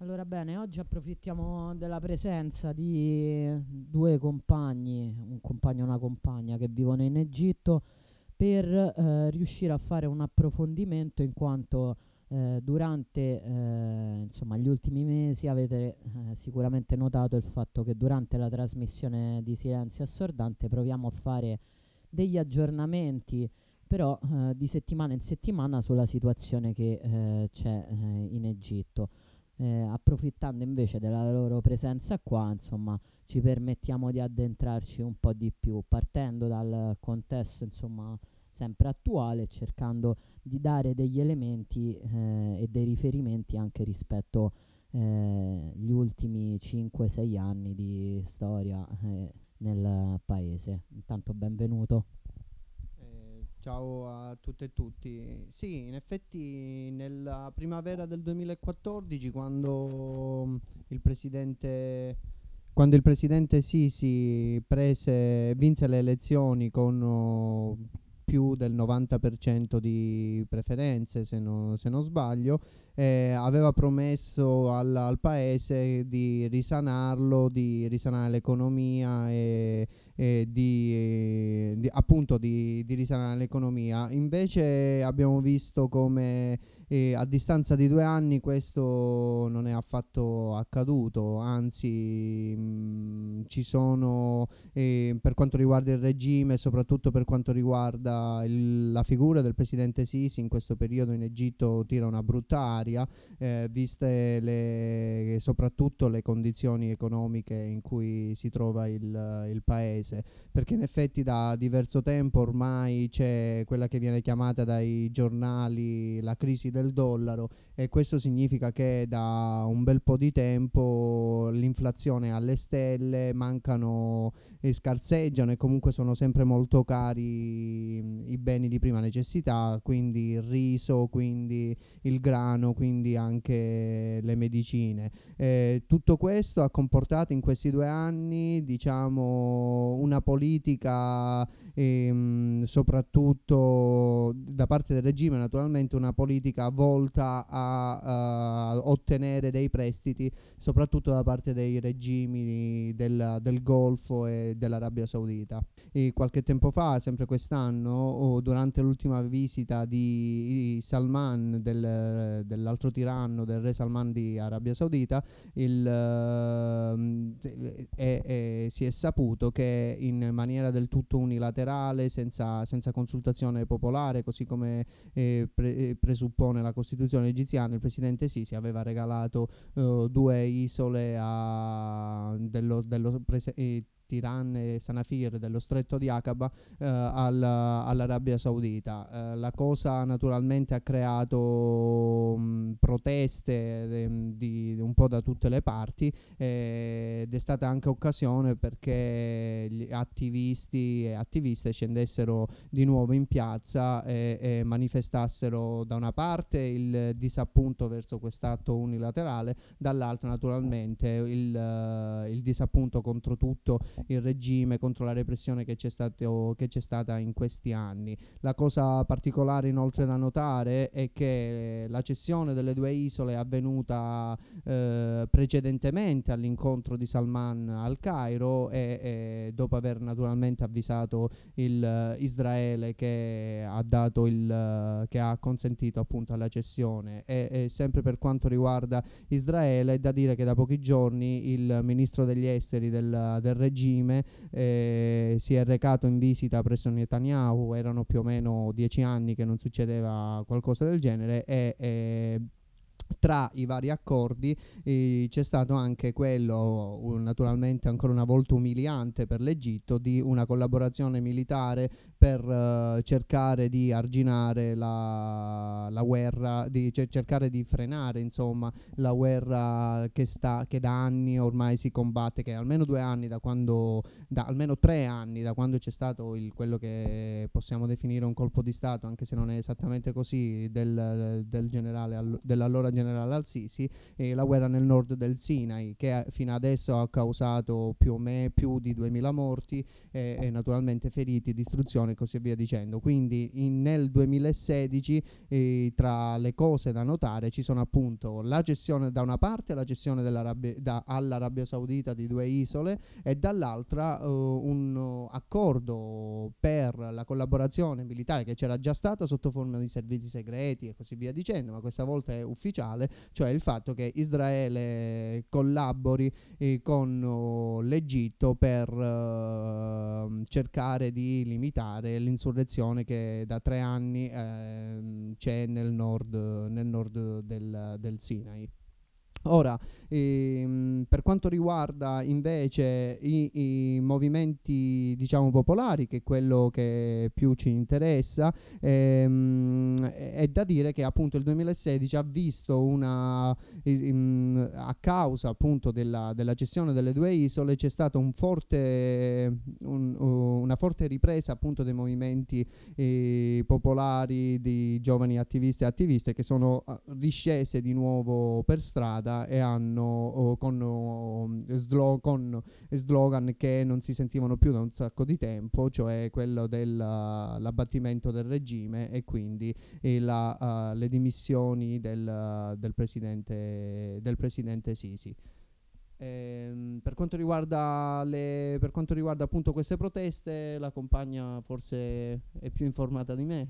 Allora bene, oggi approfittiamo della presenza di due compagni, un compagno e una compagna che vivono in Egitto per eh, riuscire a fare un approfondimento in quanto eh, durante eh, insomma, gli ultimi mesi avete eh, sicuramente notato il fatto che durante la trasmissione di Silenzio Assordante proviamo a fare degli aggiornamenti però eh, di settimana in settimana sulla situazione che eh, c'è in Egitto eh, approfittando invece della loro presenza qua, insomma, ci permettiamo di addentrarci un po' di più, partendo dal contesto, insomma, sempre attuale, cercando di dare degli elementi eh, e dei riferimenti anche rispetto agli eh, ultimi 5-6 anni di storia eh, nel paese. Intanto benvenuto. Ciao a tutte e tutti. Sì, in effetti nella primavera del 2014 quando mm, il presidente quando il presidente Sisi prese vinse le elezioni con oh, più del 90% di preferenze, se, no, se non sbaglio, eh, aveva promesso al, al, paese di risanarlo, di risanare l'economia e, e di, di, appunto di, di, risanare l'economia. Invece abbiamo visto come eh, a distanza di due anni questo non è affatto accaduto, anzi mh, mm, ci sono eh, per quanto riguarda il regime, soprattutto per quanto riguarda il, la figura del presidente Sisi in questo periodo in Egitto tira una brutta aria, eh, viste le, soprattutto le condizioni economiche in cui si trova il, il paese, perché in effetti da diverso tempo ormai c'è quella che viene chiamata dai giornali la crisi del dollaro e questo significa che da un bel po' di tempo l'inflazione è alle stelle, mancano e scarseggiano e comunque sono sempre molto cari i beni di prima necessità, quindi il riso, quindi il grano, quindi anche le medicine. Eh, tutto questo ha comportato in questi due anni diciamo, una politica ehm, soprattutto da parte del regime naturalmente una politica volta a, a ottenere dei prestiti soprattutto da parte dei regimi del, del Golfo e dell'Arabia Saudita. E qualche tempo fa, sempre quest'anno, durante l'ultima visita di Salman, del, dell'altro tiranno, del re Salman di Arabia Saudita, il, eh, è, è, si è saputo che in maniera del tutto unilaterale, senza, senza consultazione popolare, così come eh, pre- eh, presuppone la Costituzione egiziana, il presidente Sisi aveva regalato uh, due isole a, dello, dello prese- eh, Tiran e Sanafir dello stretto di Aqaba eh, alla, all'Arabia Saudita. Eh, la cosa naturalmente ha creato mh, proteste de, di, di un po' da tutte le parti eh, ed è stata anche occasione perché gli attivisti e attiviste scendessero di nuovo in piazza e, e manifestassero da una parte il disappunto verso quest'atto unilaterale, dall'altra naturalmente il, uh, il disappunto contro tutto il regime, contro la repressione che c'è, stato, che c'è stata in questi anni. La cosa particolare inoltre da notare è che la cessione delle due isole è avvenuta eh, precedentemente all'incontro di Salman al Cairo e, e dopo aver naturalmente avvisato il, uh, Israele che ha, dato il, uh, che ha consentito appunto alla cessione e, e sempre per quanto riguarda Israele è da dire che da pochi giorni il ministro degli esteri del, del regime regime eh, si è recato in visita presso Netanyahu, erano più o meno dieci anni che non succedeva qualcosa del genere e, e tra i vari accordi eh, c'è stato anche quello, naturalmente ancora una volta umiliante per l'Egitto, di una collaborazione militare per uh, cercare di arginare la, la guerra, di c- cercare di frenare insomma la guerra che, sta, che da anni ormai si combatte, che almeno due anni da quando, da almeno tre anni da quando c'è stato il, quello che possiamo definire un colpo di Stato, anche se non è esattamente così, del, del generale, dell'allora generale generale al-Sisi, eh, la guerra nel nord del Sinai, che fino adesso ha causato più o meno più di 2000 morti eh, e naturalmente feriti, distruzione e così via dicendo. Quindi in, nel 2016 eh, tra le cose da notare ci sono appunto la gestione da una parte la gestione da, all'Arabia Saudita di due isole e dall'altra uh, un accordo per la collaborazione militare che c'era già stata sotto forma di servizi segreti e così via dicendo, ma questa volta è ufficiale, cioè il fatto che Israele collabori eh, con uh, l'Egitto per uh, cercare di limitare l'insurrezione che da tre anni eh, c'è nel nord, nel nord del, del Sinai. Ora, ehm, per quanto riguarda invece i, i, movimenti diciamo popolari, che è quello che più ci interessa, ehm, è da dire che appunto il 2016 ha visto una, in, a causa appunto della, della, gestione delle due isole, c'è stata un forte, un, una forte ripresa appunto dei movimenti eh, popolari, di giovani attivisti e attiviste che sono riscese di nuovo per strada e hanno oh, con, oh, slo- con, slogan che non si sentivano più da un sacco di tempo, cioè quello dell'abbattimento del regime e quindi e la, uh, le dimissioni del, del, presidente, del presidente Sisi. Ehm, per, quanto le, per quanto riguarda appunto queste proteste, la compagna forse è più informata di me.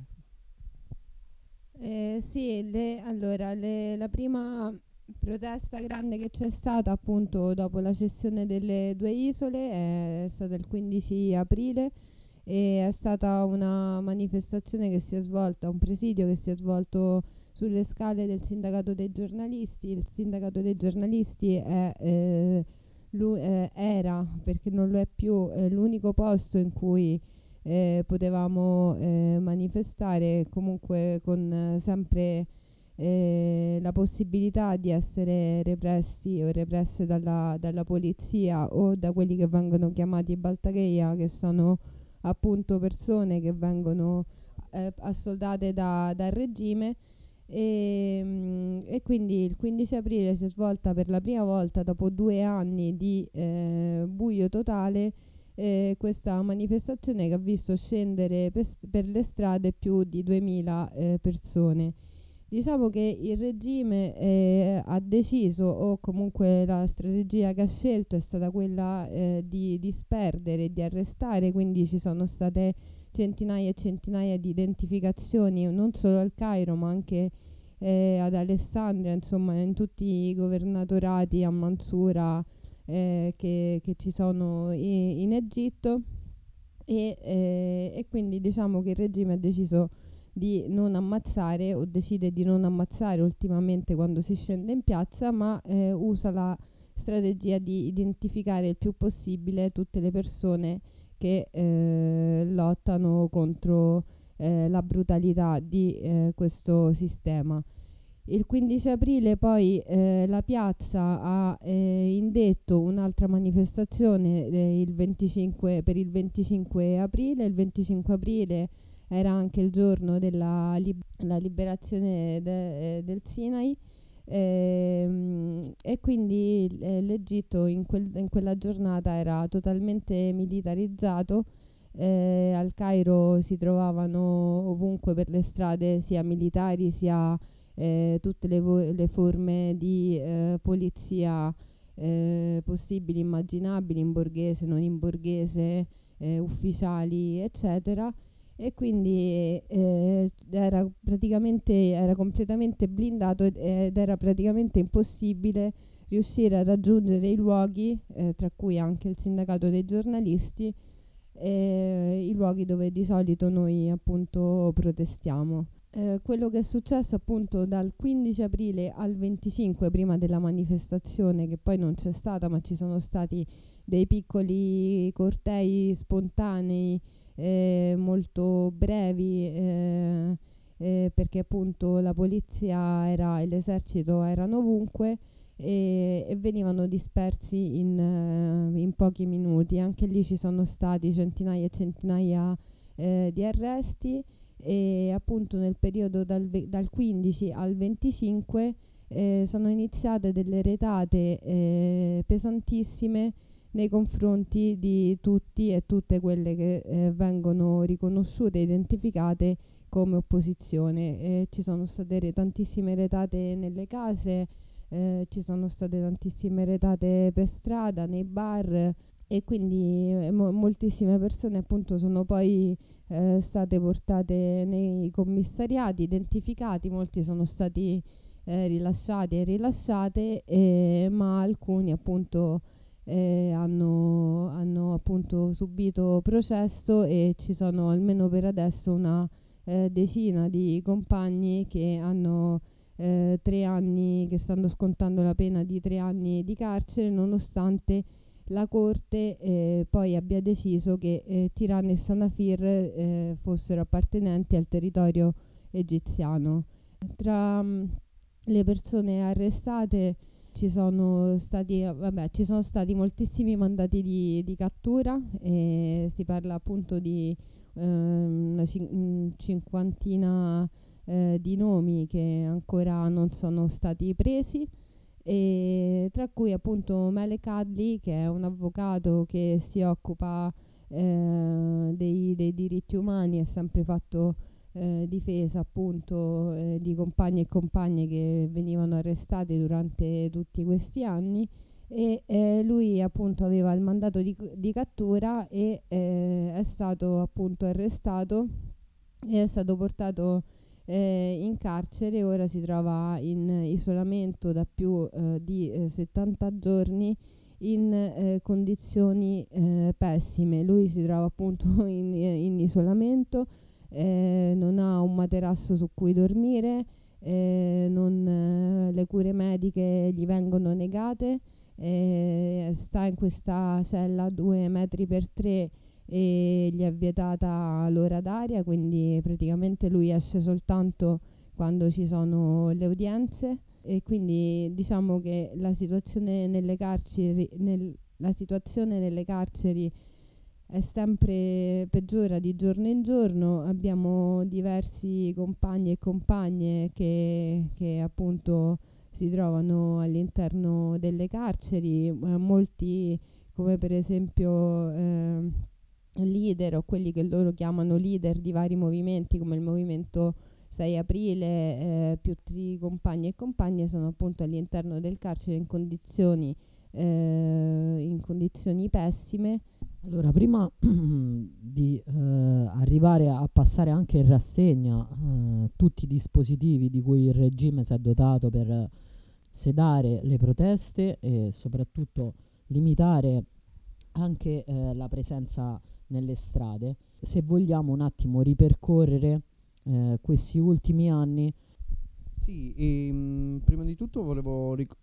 Eh, sì, le, allora le, la prima protesta grande che c'è stata appunto dopo la cessione delle due isole è stata il 15 aprile e è stata una manifestazione che si è svolta, un presidio che si è svolto sulle scale del sindacato dei giornalisti. Il sindacato dei giornalisti è, eh, eh, era, perché non lo è più, eh, l'unico posto in cui eh, potevamo eh, manifestare comunque con eh, sempre eh, la possibilità di essere repressi o represse dalla, dalla, polizia o da quelli che vengono chiamati baltacheia, che sono appunto persone che vengono eh, assoldate da, dal regime. E, mh, mm, e, quindi il 15 aprile si è svolta per la prima volta dopo due anni di eh, buio totale eh, questa manifestazione che ha visto scendere per, per le strade più di 2000 eh, persone. Diciamo che il regime eh, ha deciso, o comunque la strategia che ha scelto è stata quella eh, di disperdere, di arrestare, quindi ci sono state centinaia e centinaia di identificazioni, non solo al Cairo ma anche eh, ad Alessandria, insomma in tutti i governatorati a Mansura eh, che, che, ci sono in, in Egitto. E, eh, e quindi diciamo che il regime ha deciso di non ammazzare o decide di non ammazzare ultimamente quando si scende in piazza, ma eh, usa la strategia di identificare il più possibile tutte le persone che eh, lottano contro eh, la brutalità di eh, questo sistema. Il 15 aprile poi eh, la piazza ha eh, indetto un'altra manifestazione il 25, per il 25 aprile. Il 25 aprile era anche il giorno della lib- liberazione de- eh, del Sinai. Ehm, e quindi eh, l'Egitto in, quel, in, quella giornata era totalmente militarizzato. Eh, al Cairo si trovavano ovunque per le strade sia militari sia eh, tutte le, vo- le, forme di eh, polizia possibili, immaginabili, in borghese, non in borghese, ufficiali, eccetera e quindi eh, era praticamente era completamente blindato ed, era praticamente impossibile riuscire a raggiungere i luoghi, eh, tra cui anche il sindacato dei giornalisti, eh, i luoghi dove di solito noi appunto protestiamo. Eh, quello che è successo appunto dal 15 aprile al 25 prima della manifestazione che poi non c'è stata ma ci sono stati dei piccoli cortei spontanei eh, molto brevi eh, eh, perché appunto la polizia era, e l'esercito erano ovunque e, e venivano dispersi in, eh, in, pochi minuti. Anche lì ci sono stati centinaia e centinaia eh, di arresti e appunto nel periodo dal, ve- dal 15 al 25 eh, sono iniziate delle retate pesantissime nei confronti di tutti e tutte quelle che eh, vengono riconosciute identificate come opposizione. Eh, ci sono state tantissime retate nelle case, eh, ci sono state tantissime retate per strada, nei bar e quindi eh, mo- moltissime persone appunto sono poi eh, state portate nei commissariati, identificati, molti sono stati eh, rilasciati e rilasciate, ma alcuni appunto eh, hanno, hanno, appunto subito processo e ci sono almeno per adesso una eh, decina di compagni che hanno eh, tre anni, che stanno scontando la pena di tre anni di carcere, nonostante la Corte eh, poi abbia deciso che eh, Tirana e Sanafir eh, fossero appartenenti al territorio egiziano. Tra mh, mm, le persone arrestate ci sono stati, vabbè, ci sono stati moltissimi mandati di, di cattura e si parla appunto di ehm, una cin- cinquantina eh, di nomi che ancora non sono stati presi e tra cui appunto Mele Cadli che è un avvocato che si occupa eh, dei, dei, diritti umani, ha sempre fatto eh, difesa appunto eh, di compagni e compagne che venivano arrestati durante tutti questi anni e eh, lui appunto aveva il mandato di, di cattura e eh, è stato appunto arrestato e è stato portato eh, in carcere, ora si trova in isolamento da più di eh, 70 giorni in eh, condizioni eh, pessime. Lui si trova appunto in, in isolamento, eh, non ha un materasso su cui dormire, non, le cure mediche gli vengono negate, sta in questa cella 2 metri per 3 e gli è vietata l'ora d'aria, quindi praticamente lui esce soltanto quando ci sono le udienze. E quindi diciamo che la situazione nelle carceri, nel, la situazione nelle carceri è sempre peggiora di giorno in giorno, abbiamo diversi compagni e compagne che, che appunto si trovano all'interno delle carceri, eh, molti come per esempio eh, leader o quelli che loro chiamano leader di vari movimenti come il movimento 6 aprile, eh, più tri compagni e compagne sono appunto all'interno del carcere in condizioni, eh, in condizioni pessime. Allora, prima di eh, arrivare a passare anche in rassegna eh, tutti i dispositivi di cui il regime si è dotato per sedare le proteste e soprattutto limitare anche eh, la presenza nelle strade. Se vogliamo un attimo ripercorrere eh, questi ultimi anni. Sì, e, mh, prima di tutto volevo, ric-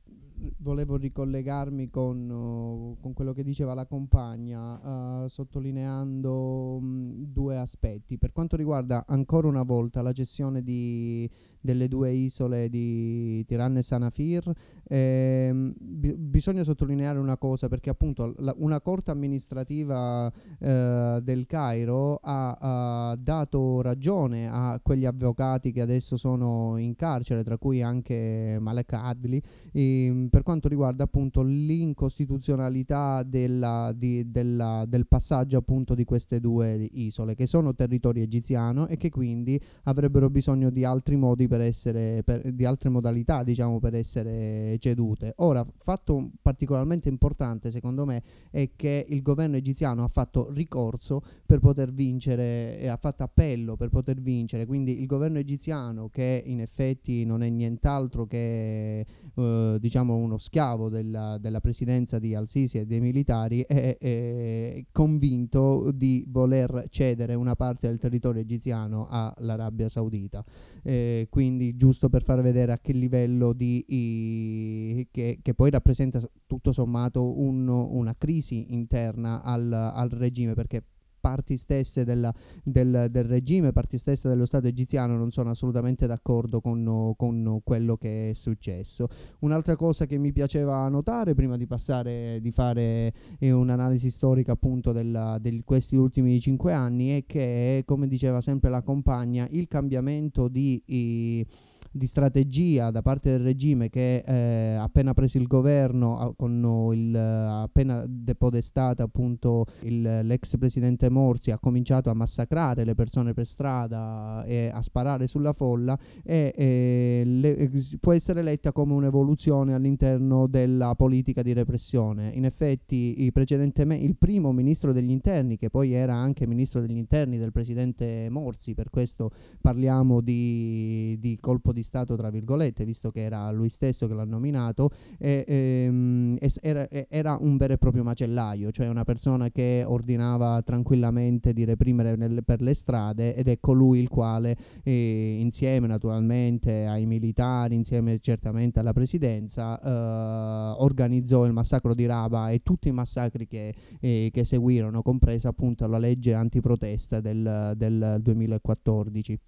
volevo ricollegarmi con, uh, con, quello che diceva la compagna, uh, sottolineando mh, due aspetti. Per quanto riguarda ancora una volta la gestione di, delle due isole di Tirana e Sanafir, ehm, bi- bisogna sottolineare una cosa perché appunto la, una corte amministrativa eh, del Cairo ha, ha, dato ragione a quegli avvocati che adesso sono in carcere, tra cui anche Malek Adli, ehm, per quanto riguarda appunto l'incostituzionalità della, di, della, del passaggio appunto di queste due isole che sono territorio egiziano e che quindi avrebbero bisogno di altri modi per per essere per, di altre modalità diciamo per essere cedute. Ora fatto particolarmente importante secondo me è che il governo egiziano ha fatto ricorso per poter vincere e ha fatto appello per poter vincere. Quindi il governo egiziano che in effetti non è nient'altro che eh, diciamo uno schiavo della, della, presidenza di Al-Sisi e dei militari è, è convinto di voler cedere una parte del territorio egiziano all'Arabia Saudita. Eh, quindi giusto per far vedere a che livello di i, che, che, poi rappresenta tutto sommato un, una crisi interna al, al regime perché parti stesse della, del, del, regime, parti stesse dello Stato egiziano non sono assolutamente d'accordo con, con, quello che è successo. Un'altra cosa che mi piaceva notare prima di passare di fare eh, un'analisi storica appunto di questi ultimi cinque anni è che, come diceva sempre la compagna, il cambiamento di... I, di strategia da parte del regime che eh, appena preso il governo con il, appena depodestato appunto il, l'ex presidente Morsi ha cominciato a massacrare le persone per strada e a sparare sulla folla e, e le, può essere letta come un'evoluzione all'interno della politica di repressione. In effetti il primo ministro degli interni che poi era anche ministro degli interni del presidente Morsi, per questo parliamo di, di colpo di Stato, tra virgolette, visto che era lui stesso che l'ha nominato, e, ehm, era, era, un vero e proprio macellaio, cioè una persona che ordinava tranquillamente di reprimere nel, per le strade ed è colui il quale, eh, insieme naturalmente ai militari, insieme certamente alla presidenza, eh, organizzò il massacro di Raba e tutti i massacri che, eh, che seguirono, compresa appunto la legge antiprotesta del, del 2014.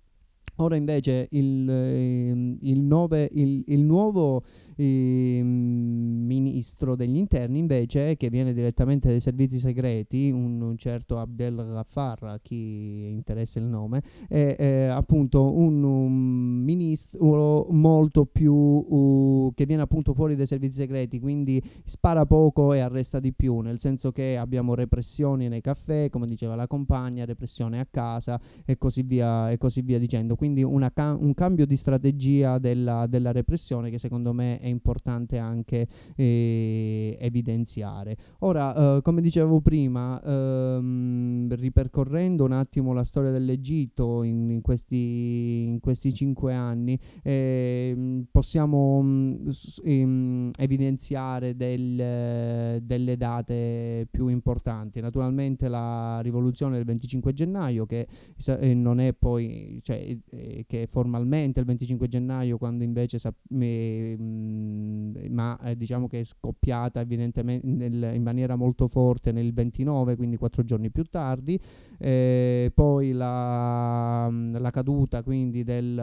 Ora invece il, eh, il, nove, il, il nuovo eh, ministro degli interni invece che viene direttamente dai servizi segreti, un, un certo Abdel Ghaffar, a chi interessa il nome, è, è appunto un, un, ministro molto più uh, che viene appunto fuori dai servizi segreti, quindi spara poco e arresta di più, nel senso che abbiamo repressioni nei caffè, come diceva la compagna, repressione a casa e così via, e così via dicendo. Quindi ca- un cambio di strategia della, della repressione che secondo me è è importante anche eh, evidenziare. Ora, eh, come dicevo prima, ehm, ripercorrendo un attimo la storia dell'Egitto in, in, questi, in questi, cinque anni, eh, possiamo mh, mm, evidenziare del, delle date più importanti. Naturalmente la rivoluzione del 25 gennaio, che eh, non è poi, cioè, eh, che formalmente il 25 gennaio, quando invece sap- eh, ma eh, diciamo che è scoppiata evidentemente nel, in maniera molto forte nel 29, quindi quattro giorni più tardi. Eh, poi la, la, caduta quindi del,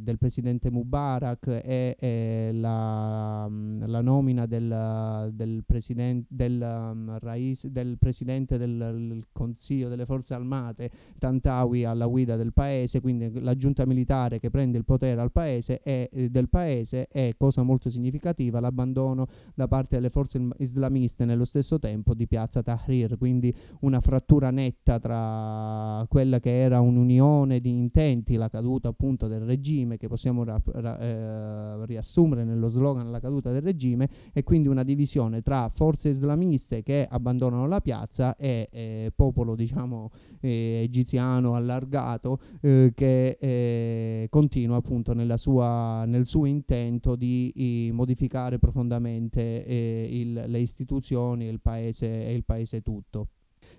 del presidente Mubarak e, e la, la, nomina del, del, president, del, um, Rais, del presidente del Consiglio delle Forze Armate Tantawi alla guida del paese, quindi la giunta militare che prende il potere al paese e, eh, del paese e cosa molto significativa, l'abbandono da parte delle forze islamiste nello stesso tempo di piazza Tahrir, quindi una frattura netta tra quella che era un'unione di intenti, la caduta appunto del regime, che possiamo ra- ra- eh, riassumere nello slogan la caduta del regime, e quindi una divisione tra forze islamiste che abbandonano la piazza e eh, popolo diciamo eh, egiziano allargato eh, che eh, continua appunto sua, nel suo intento di i, modificare profondamente eh, il, le istituzioni e il paese, e il paese tutto.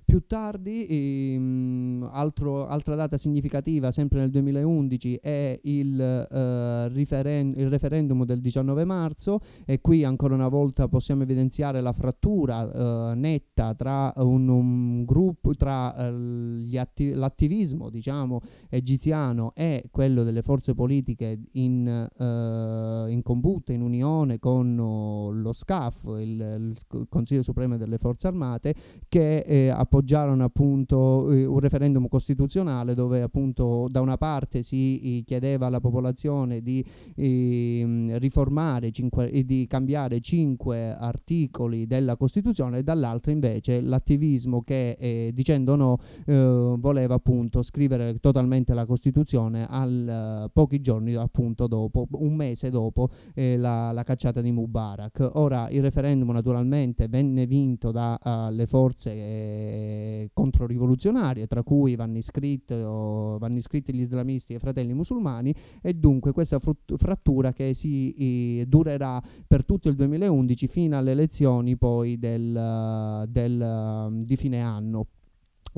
Più tardi, ehm, altro, altra data significativa, sempre nel 2011, è il, eh, referen- il, referendum del 19 marzo e qui ancora una volta possiamo evidenziare la frattura eh, netta tra un, un gruppo, tra eh, atti- l'attivismo diciamo, egiziano e quello delle forze politiche in, eh, in combutta, in unione con oh, lo SCAF, il, il, Consiglio Supremo delle Forze Armate, che eh, ha appoggiarono appunto eh, un referendum costituzionale dove appunto da una parte si eh, chiedeva alla popolazione di eh, riformare e di cambiare cinque articoli della Costituzione e dall'altra invece l'attivismo che eh, dicendo no eh, voleva appunto scrivere totalmente la Costituzione al, pochi giorni appunto dopo, un mese dopo la, la, cacciata di Mubarak. Ora il referendum naturalmente venne vinto dalle forze controrivoluzionarie, tra cui vanno iscritti, vanno iscritti, gli islamisti e i fratelli musulmani, e dunque questa frut- frattura che si eh, durerà per tutto il 2011 fino alle elezioni poi del, del, di fine anno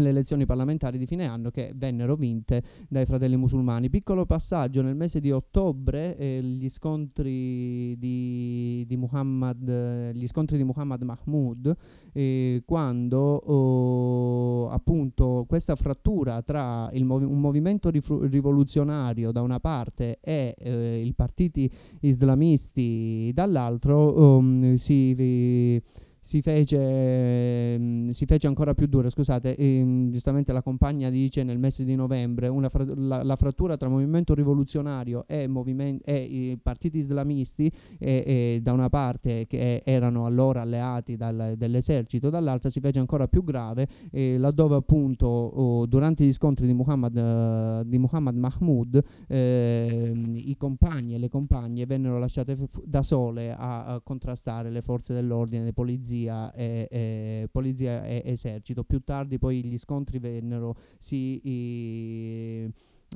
le elezioni parlamentari di fine anno che vennero vinte dai fratelli musulmani. Piccolo passaggio, nel mese di ottobre eh, gli scontri di, di, Muhammad, gli scontri di Muhammad Mahmoud, eh, quando oh, appunto questa frattura tra movi- un movimento rifru- rivoluzionario da una parte e eh, i partiti islamisti dall'altro um, si... Vi, si fece, mh, si fece ancora più dura. Scusate, ehm, giustamente la compagna dice nel mese di novembre fra- la, la, frattura tra movimento rivoluzionario e, moviment- e i partiti islamisti e, e da una parte che erano allora alleati dal, dell'esercito, dall'altra si fece ancora più grave eh, laddove appunto oh, durante gli scontri di Muhammad, uh, di Muhammad Mahmoud eh, i compagni e le compagne vennero lasciate f- da sole a, a contrastare le forze dell'ordine, le polizie polizia e, e, polizia e esercito. Più tardi poi gli scontri vennero, si, i,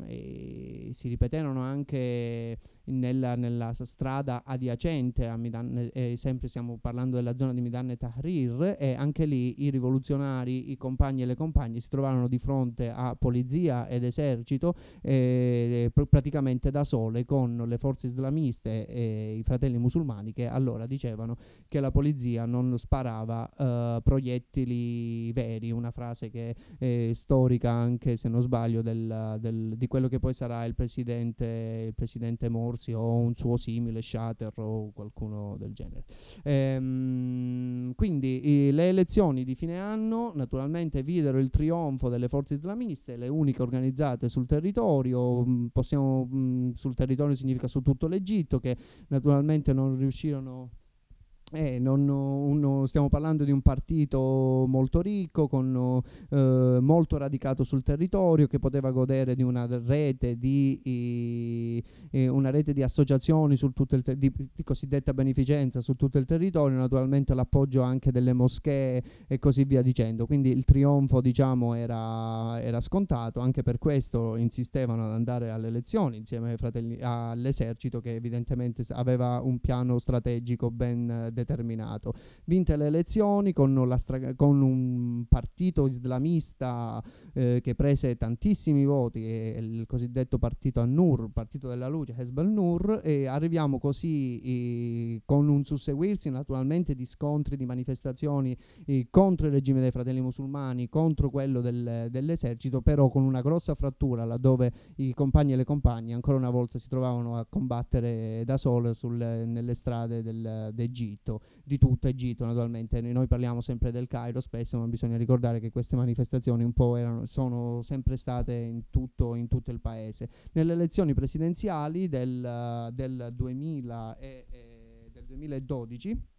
i, si ripeterono anche nella, nella strada adiacente a Midan, eh, sempre stiamo parlando della zona di Midan e Tahrir, e anche lì i rivoluzionari, i compagni e le compagne si trovarono di fronte a polizia ed esercito eh, pr- praticamente da sole con le forze islamiste e i fratelli musulmani che allora dicevano che la polizia non sparava eh, proiettili veri, una frase che è storica anche se non sbaglio del, del, di quello che poi sarà il presidente, il presidente Morsi Morsi o un suo simile, Shatter o qualcuno del genere. Ehm, quindi i, le elezioni di fine anno naturalmente videro il trionfo delle forze islamiste, le uniche organizzate sul territorio, mh, possiamo, mh, sul territorio significa su tutto l'Egitto, che naturalmente non riuscirono eh, non, uno, stiamo parlando di un partito molto ricco, con, eh, molto radicato sul territorio, che poteva godere di una rete di, eh, una rete di associazioni ter- di, di, cosiddetta beneficenza su tutto il territorio, naturalmente l'appoggio anche delle moschee e così via dicendo. Quindi il trionfo diciamo, era, era scontato, anche per questo insistevano ad andare alle elezioni insieme fratelli, all'esercito che evidentemente aveva un piano strategico ben determinato determinato. Vinte le elezioni con, stra- con un partito islamista eh, che prese tantissimi voti, il cosiddetto partito An-Nur, partito della luce, Hezb al-Nur, e arriviamo così eh, con un susseguirsi naturalmente di scontri, di manifestazioni eh, contro il regime dei fratelli musulmani, contro quello del, dell'esercito, però con una grossa frattura laddove i compagni e le compagne ancora una volta si trovavano a combattere da sole sul, nelle strade del, d'Egitto. Egitto, di tutto Egitto naturalmente. Noi parliamo sempre del Cairo spesso, ma bisogna ricordare che queste manifestazioni un po' erano, sono sempre state in tutto, in tutto il paese. Nelle elezioni presidenziali del, del, 2000 e, e del 2012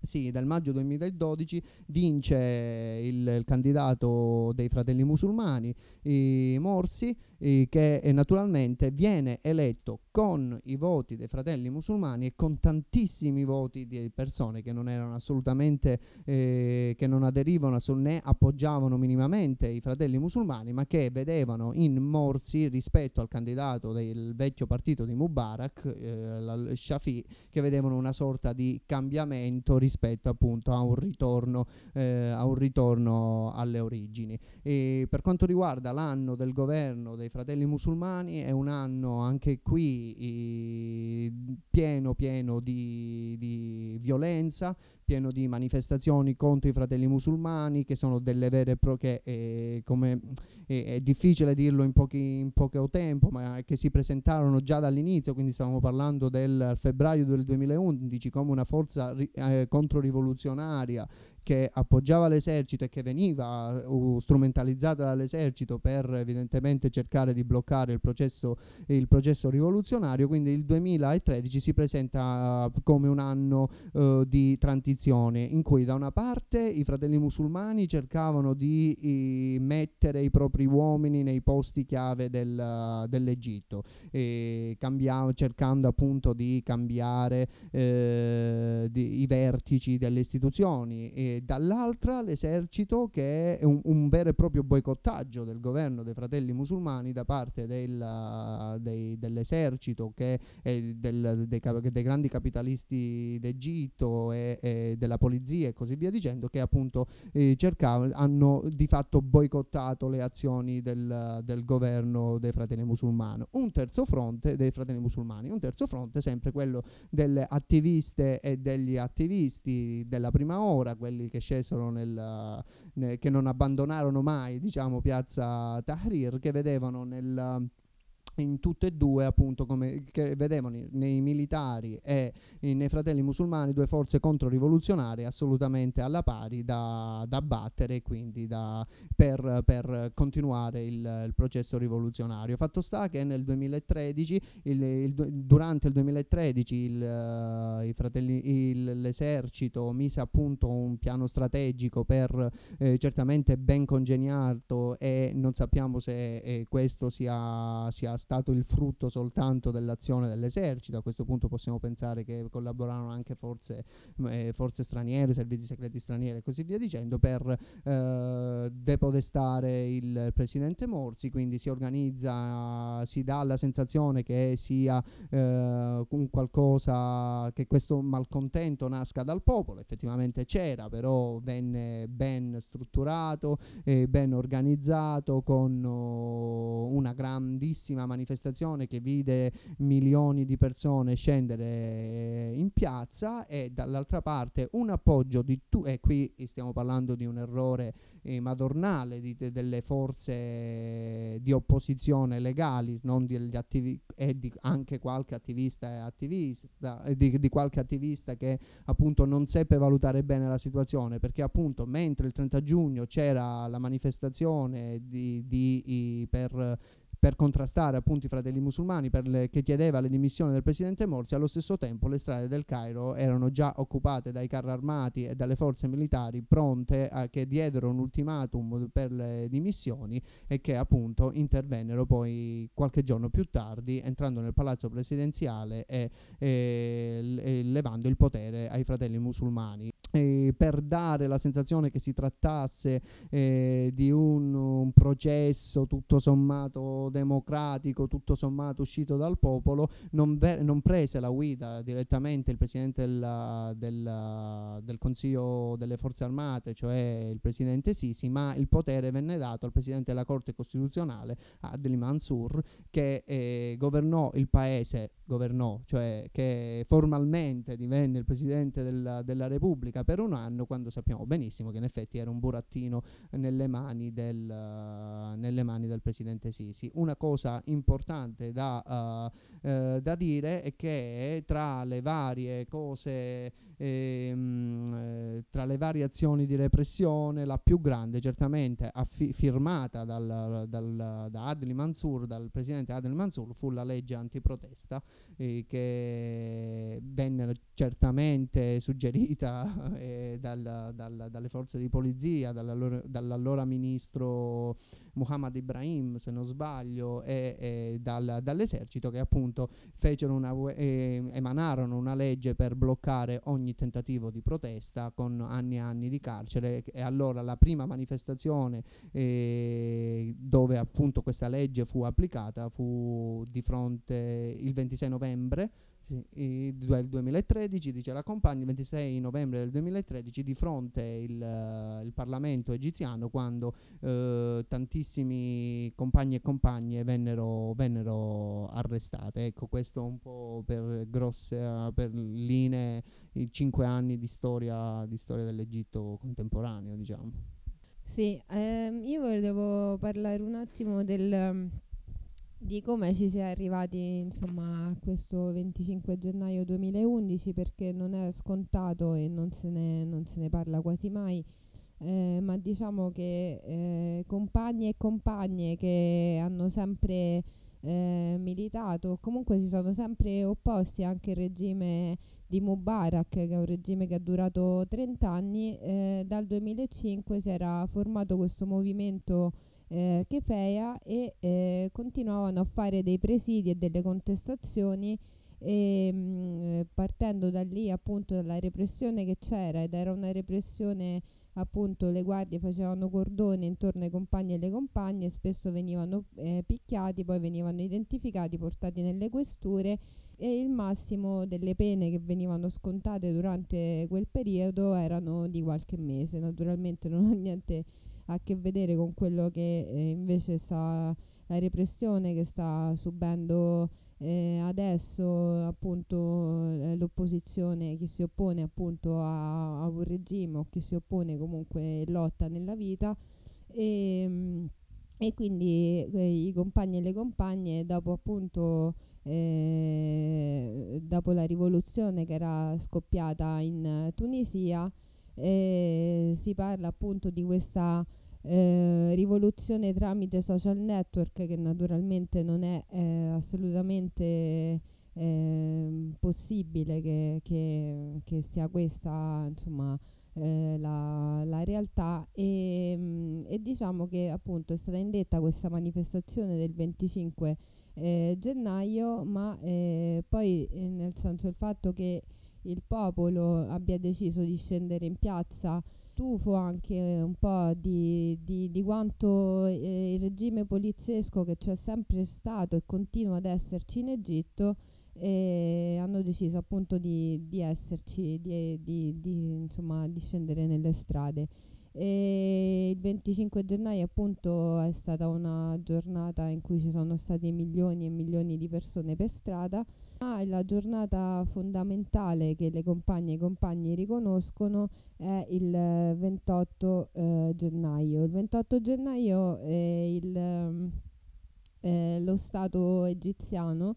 sì, dal maggio 2012 vince il, il candidato dei fratelli musulmani, Morsi, eh, che eh, naturalmente viene eletto con i voti dei fratelli musulmani e con tantissimi voti di persone che non erano assolutamente, eh, che non aderivano né appoggiavano minimamente i fratelli musulmani, ma che vedevano in Morsi rispetto al candidato del vecchio partito di Mubarak, eh, Shafi, che vedevano una sorta di cambiamento rispetto appunto a un ritorno, eh, a un ritorno alle origini. E per quanto riguarda l'anno del governo dei fratelli musulmani è un anno anche qui eh, pieno pieno di, di violenza, pieno di manifestazioni contro i fratelli musulmani che sono delle vere e proprie, eh, come eh, è difficile dirlo in, pochi, in poco tempo, ma che si presentarono già dall'inizio, quindi stiamo parlando del febbraio del 2011 come una forza ri- eh, controrivoluzionaria che appoggiava l'esercito e che veniva uh, strumentalizzata dall'esercito per evidentemente cercare di bloccare il processo, il processo rivoluzionario, quindi il 2013 si presenta uh, come un anno uh, di transizione in cui da una parte i fratelli musulmani cercavano di i, mettere i propri uomini nei posti chiave del, dell'Egitto, cambia- cercando appunto di cambiare eh, di, i vertici delle istituzioni. Dall'altra l'esercito che è un, un, vero e proprio boicottaggio del governo dei fratelli musulmani da parte del, dei, dell'esercito che del, dei, dei, grandi capitalisti d'Egitto e, e, della polizia e così via dicendo che appunto eh, cercavano, hanno di fatto boicottato le azioni del, del governo dei fratelli musulmani. Un terzo fronte dei fratelli musulmani, un terzo fronte sempre quello delle attiviste e degli attivisti della prima ora, quelli che scesero nel, nel, che non abbandonarono mai diciamo piazza Tahrir che vedevano nel in tutte e due appunto come vedevano nei militari e nei fratelli musulmani due forze controrivoluzionarie assolutamente alla pari da, da battere quindi da, per, per, continuare il, il, processo rivoluzionario. Fatto sta che nel 2013 il, il, durante il 2013 il, fratelli, l'esercito mise a punto un piano strategico per eh, certamente ben congegnato e non sappiamo se eh, questo sia, sia stato il frutto soltanto dell'azione dell'esercito, a questo punto possiamo pensare che collaborarono anche forze, eh, forze straniere, servizi segreti stranieri e così via dicendo, per eh, depodestare il presidente Morsi, quindi si organizza, si dà la sensazione che sia eh, un qualcosa, che questo malcontento nasca dal popolo, effettivamente c'era, però venne ben strutturato, e ben organizzato, con oh, una grandissima manifestazione manifestazione che vide milioni di persone scendere eh, in piazza e dall'altra parte un appoggio di tu e qui stiamo parlando di un errore eh, madornale di, de, delle forze di opposizione legali non degli attivi- e di anche qualche attivista e attivista di, di qualche attivista che appunto non seppe valutare bene la situazione perché appunto mentre il 30 giugno c'era la manifestazione di, di, per per contrastare appunto i fratelli musulmani le, che chiedeva le dimissioni del presidente Morsi, allo stesso tempo le strade del Cairo erano già occupate dai carri armati e dalle forze militari pronte a, che diedero un ultimatum per le dimissioni e che appunto intervennero poi qualche giorno più tardi entrando nel palazzo presidenziale e, e, e levando il potere ai fratelli musulmani eh, per dare la sensazione che si trattasse eh, di un, un, processo tutto sommato democratico, tutto sommato uscito dal popolo, non, ve- non prese la guida direttamente il presidente della, della, del Consiglio delle Forze Armate, cioè il presidente Sisi, ma il potere venne dato al presidente della Corte Costituzionale, Adli Mansur, che eh, governò il paese, governò, cioè che formalmente divenne il presidente della, della Repubblica politica per un anno quando sappiamo benissimo che in effetti era un burattino nelle mani del, uh, nelle mani del presidente Sisi. Una cosa importante da, uh, uh, da dire è che tra le varie cose ehm, tra le varie azioni di repressione la più grande certamente affi- firmata dal, dal, da Adli Mansur, dal presidente Adli Mansur fu la legge antiprotesta eh, che venne certamente suggerita eh, dal, dalle forze di polizia, dall'allora, dall'allora ministro Muhammad Ibrahim, se non sbaglio, e, e dal, dall'esercito che appunto una, eh, emanarono una legge per bloccare ogni tentativo di protesta con anni e anni di carcere. E allora la prima manifestazione eh, dove appunto questa legge fu applicata fu di fronte il 26 novembre sì, del 2013, dice la compagna, il 26 novembre del 2013, di fronte il, uh, il Parlamento egiziano, quando uh, tantissimi compagni e compagne vennero, vennero, arrestate. Ecco, questo un po' per grosse, per linee, i cinque anni di storia, di storia dell'Egitto contemporaneo, diciamo. Sì, ehm, io volevo parlare un attimo del di come ci si è arrivati insomma, a questo 25 gennaio 2011 perché non è scontato e non se ne, non se ne parla quasi mai, eh, ma diciamo che eh, compagni e compagne che hanno sempre eh, militato, comunque si sono sempre opposti anche al regime di Mubarak, che è un regime che ha durato 30 anni, eh, dal 2005 si era formato questo movimento eh, Chefea e eh, continuavano a fare dei presidi e delle contestazioni e, mh, mm, partendo da lì appunto dalla repressione che c'era ed era una repressione appunto le guardie facevano cordone intorno ai compagni e alle compagne spesso venivano eh, picchiati poi venivano identificati portati nelle questure e il massimo delle pene che venivano scontate durante quel periodo erano di qualche mese. Naturalmente non ho niente a che vedere con quello che eh, invece sta la repressione che sta subendo eh, adesso appunto eh, l'opposizione chi si oppone appunto a, a, un regime o chi si oppone comunque lotta nella vita. E, mh, e quindi eh, i compagni e le compagne dopo appunto eh, dopo la rivoluzione che era scoppiata in Tunisia eh, si parla appunto di questa eh, rivoluzione tramite social network che naturalmente non è eh, assolutamente eh, possibile che, che, che, sia questa insomma eh, la, la, realtà. E, mh, mm, e, diciamo che appunto è stata indetta questa manifestazione del 25 eh, gennaio ma poi nel senso il fatto che il popolo abbia deciso di scendere in piazza stufo anche un po' di, di, di quanto eh, il regime poliziesco che c'è sempre stato e continua ad esserci in Egitto e hanno deciso appunto di, di esserci, insomma, di scendere nelle strade. E il 25 gennaio appunto è stata una giornata in cui ci sono stati milioni e milioni di persone per strada, ma la giornata fondamentale che le compagne e i compagni riconoscono è il 28 eh, gennaio. Il 28 gennaio è il, eh, lo Stato egiziano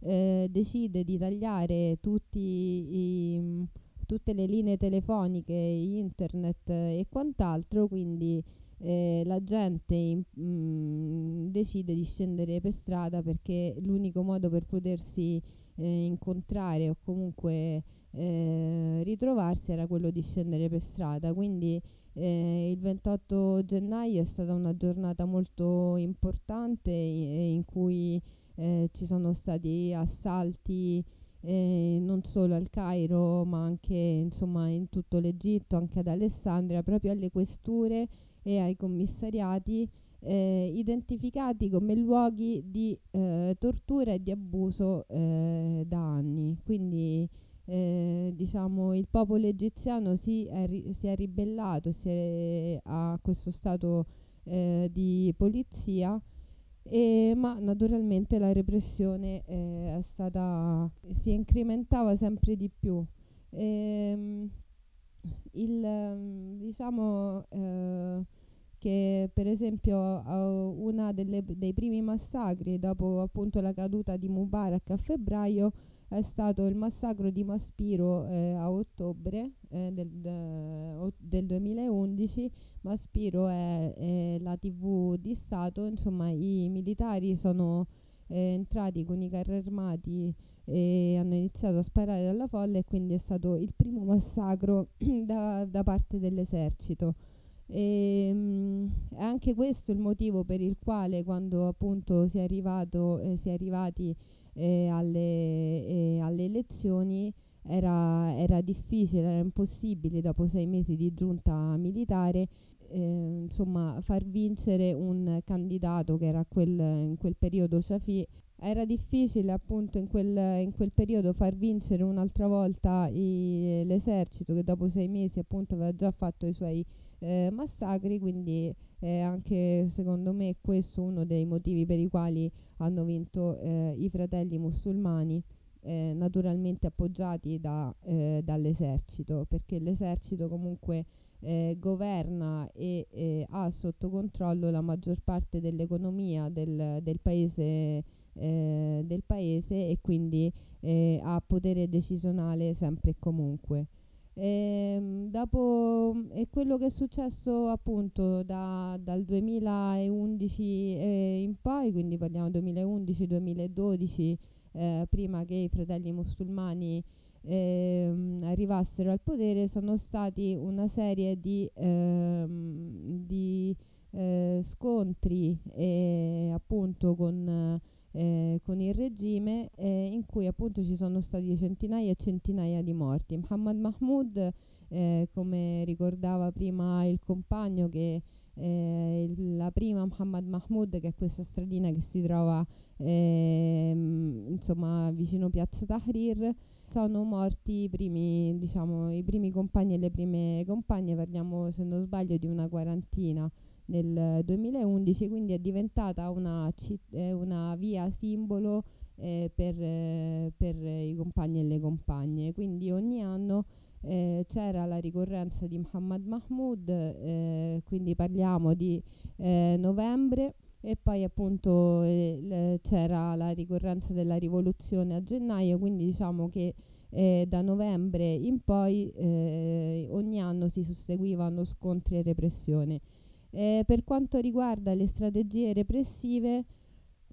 eh, decide di tagliare tutti i tutte le linee telefoniche, internet e quant'altro, quindi eh, la gente mh, mm, decide di scendere per strada perché l'unico modo per potersi eh, incontrare o comunque eh, ritrovarsi era quello di scendere per strada. Quindi eh, il 28 gennaio è stata una giornata molto importante in, in cui eh, ci sono stati assalti eh, non solo al Cairo ma anche insomma in tutto l'Egitto, anche ad Alessandria, proprio alle questure e ai commissariati eh, identificati come luoghi di eh, tortura e di abuso eh, da anni. Quindi eh, diciamo il popolo egiziano si è, ri- si è ribellato si è, a questo stato eh, di polizia e, ma naturalmente la repressione eh, è stata, si incrementava sempre di più. E, ehm, il, diciamo eh, che per esempio uh, uno dei primi massacri dopo appunto la caduta di Mubarak a febbraio è stato il massacro di Maspiro eh, a ottobre eh, del, de, del, 2011. Maspiro è, è, la tv di Stato, insomma i militari sono eh, entrati con i carri armati e hanno iniziato a sparare alla folla e quindi è stato il primo massacro da, da, parte dell'esercito. E, è anche questo il motivo per il quale quando appunto si è, arrivato, eh, si è arrivati eh, alle, eh, alle, elezioni era, era, difficile, era impossibile dopo sei mesi di giunta militare eh, insomma, far vincere un candidato che era quel, in quel periodo Shafi. Era difficile appunto in quel, in quel periodo far vincere un'altra volta i, l'esercito che dopo sei mesi appunto aveva già fatto i suoi eh, massacri, quindi eh, anche secondo me questo è uno dei motivi per i quali hanno vinto eh, i fratelli musulmani. Eh, naturalmente appoggiati da, eh, dall'esercito perché l'esercito comunque eh, governa e ha sotto controllo la maggior parte dell'economia del, del, paese, del paese e quindi eh, ha potere decisionale sempre e comunque. E, ehm, dopo è quello che è successo appunto da, dal 2011 eh, in poi, quindi parliamo 2011-2012, eh, prima che i fratelli musulmani eh, arrivassero al potere, sono stati una serie di, ehm, di eh, scontri appunto con con il regime eh, in cui appunto ci sono stati centinaia e centinaia di morti. Muhammad Mahmoud, eh, come ricordava prima il compagno, che eh, il, la prima Muhammad Mahmoud, che è questa stradina che si trova ehm, insomma vicino Piazza Tahrir, sono morti i primi, diciamo, i primi compagni e le prime compagne, parliamo se non sbaglio di una quarantina nel 2011, quindi è diventata una, cit- una via simbolo eh, per, eh, per, i compagni e le compagne. Quindi ogni anno eh, c'era la ricorrenza di Muhammad Mahmoud, eh, quindi parliamo di eh, novembre e poi appunto eh, c'era la ricorrenza della rivoluzione a gennaio, quindi diciamo che eh, da novembre in poi eh, ogni anno si susseguivano scontri e repressione. Eh, per quanto riguarda le strategie repressive,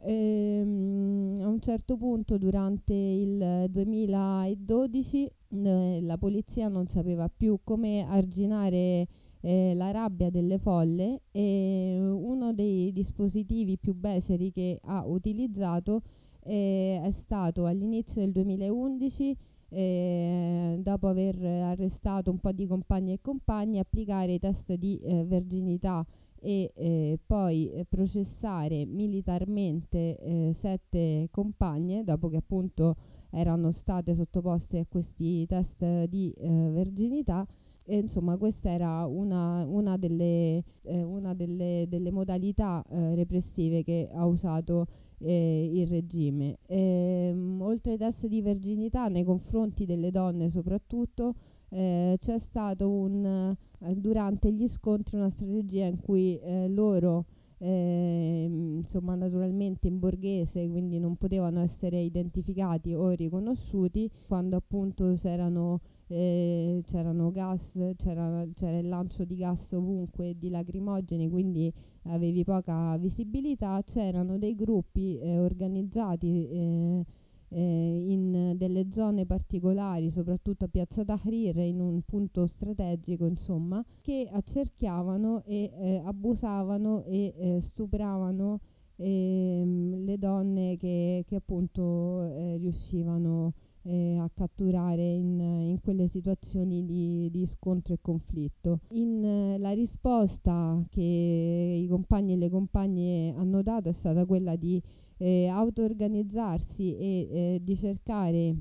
ehm, a un certo punto durante il 2012 eh, la polizia non sapeva più come arginare eh, la rabbia delle folle e uno dei dispositivi più beceri che ha utilizzato eh, è stato all'inizio del 2011 eh, dopo aver arrestato un po' di compagni e compagni applicare i test di eh, verginità e eh, poi processare militarmente eh, sette compagne dopo che appunto erano state sottoposte a questi test di eh, verginità. E, insomma questa era una, una, delle, eh, una delle, delle, modalità repressive che ha usato eh, il regime. E, ehm, oltre ai test di verginità nei confronti delle donne soprattutto eh, c'è stato un, eh, durante gli scontri una strategia in cui eh, loro eh, insomma naturalmente in borghese quindi non potevano essere identificati o riconosciuti quando appunto c'erano c'erano gas, c'era, c'era, il lancio di gas ovunque, di lacrimogeni, quindi avevi poca visibilità, c'erano dei gruppi eh, organizzati eh, eh, in delle zone particolari, soprattutto a Piazza Tahrir, in un punto strategico, insomma, che accerchiavano e eh, abusavano e eh, stupravano ehm, le donne che, che appunto riuscivano eh, a catturare in, in, quelle situazioni di, di, scontro e conflitto. In, eh, la risposta che i compagni e le compagne hanno dato è stata quella di eh, auto-organizzarsi e eh, di cercare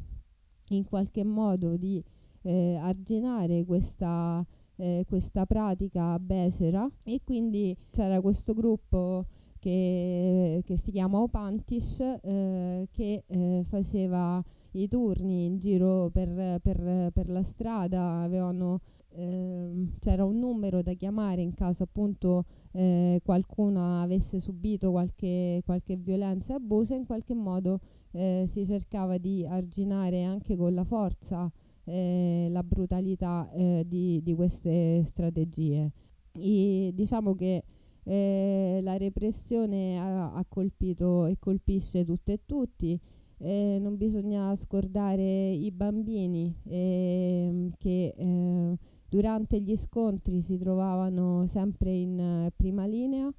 in qualche modo di eh, arginare questa, eh, questa pratica becera e quindi c'era questo gruppo che, che si chiama Opantish che faceva i turni in giro per, per, per la strada, avevano Ehm, c'era un numero da chiamare in caso appunto eh, qualcuno avesse subito qualche, qualche violenza e abuso in qualche modo eh, si cercava di arginare anche con la forza eh, la brutalità eh, di, di, queste strategie. I, diciamo che eh, la repressione ha, ha, colpito e colpisce tutte e tutti. Eh, non bisogna scordare i bambini ehm, che Durante gli scontri si trovavano sempre in uh, prima linea.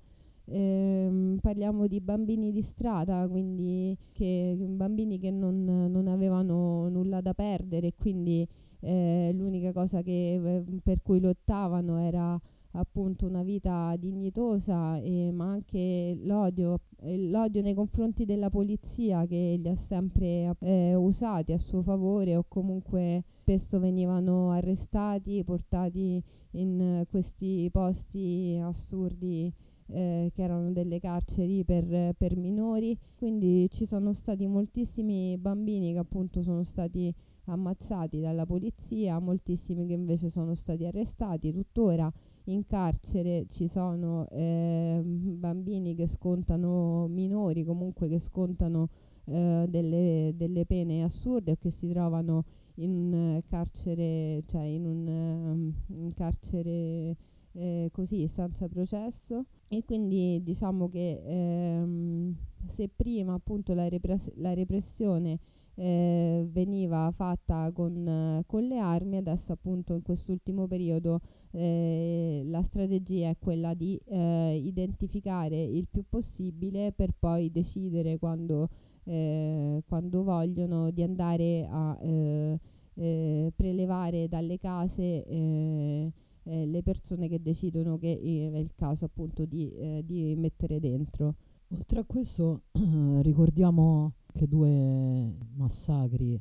Ehm, parliamo di bambini di strada, quindi che, bambini che non, non, avevano nulla da perdere quindi eh, l'unica cosa che, eh, per cui lottavano era appunto una vita dignitosa, e, ma anche l'odio, eh, l'odio nei confronti della polizia che li ha sempre eh, usati a suo favore o comunque spesso venivano arrestati, portati in questi posti assurdi eh, che erano delle carceri per, per, minori. Quindi ci sono stati moltissimi bambini che appunto sono stati ammazzati dalla polizia, moltissimi che invece sono stati arrestati tuttora in carcere ci sono eh, bambini che scontano, minori comunque che scontano eh, delle, delle, pene assurde o che si trovano in carcere, cioè in un, um, un carcere eh, così senza processo. E quindi diciamo che ehm, se prima appunto la, repress- la repressione eh, veniva fatta con, con, le armi, adesso appunto in quest'ultimo periodo eh, la strategia è quella di eh, identificare il più possibile per poi decidere quando, eh, quando vogliono di andare a eh, eh, prelevare dalle case le persone che decidono che è il caso appunto di, di mettere dentro. Oltre a questo ricordiamo che due massacri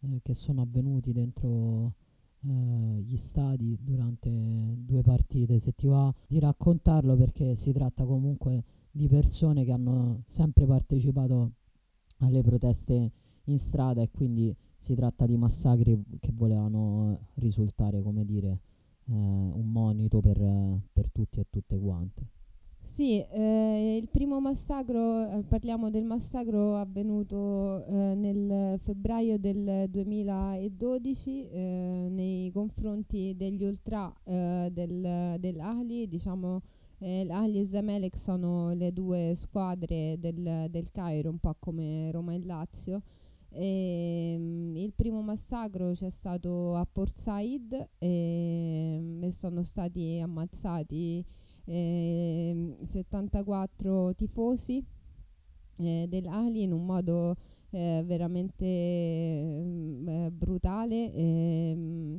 eh, che sono avvenuti dentro eh, gli stadi durante due partite. Se ti va di raccontarlo perché si tratta comunque di persone che hanno sempre partecipato alle proteste in strada e quindi si tratta di massacri che volevano risultare, come dire, eh, un monito per, per tutti e tutte quante. Sì, eh, il primo massacro, eh, parliamo del massacro avvenuto eh, nel febbraio del 2012 eh, nei confronti degli ultra eh, del, dell'Ali, diciamo eh, l'Ali e Zamelec sono le due squadre del, del Cairo, un po' come Roma e Lazio. E, um, il primo massacro c'è stato a Port Said e, e sono stati ammazzati eh, 74 tifosi eh, dell'Ali in un modo eh, veramente mm, eh, brutale. Ehm,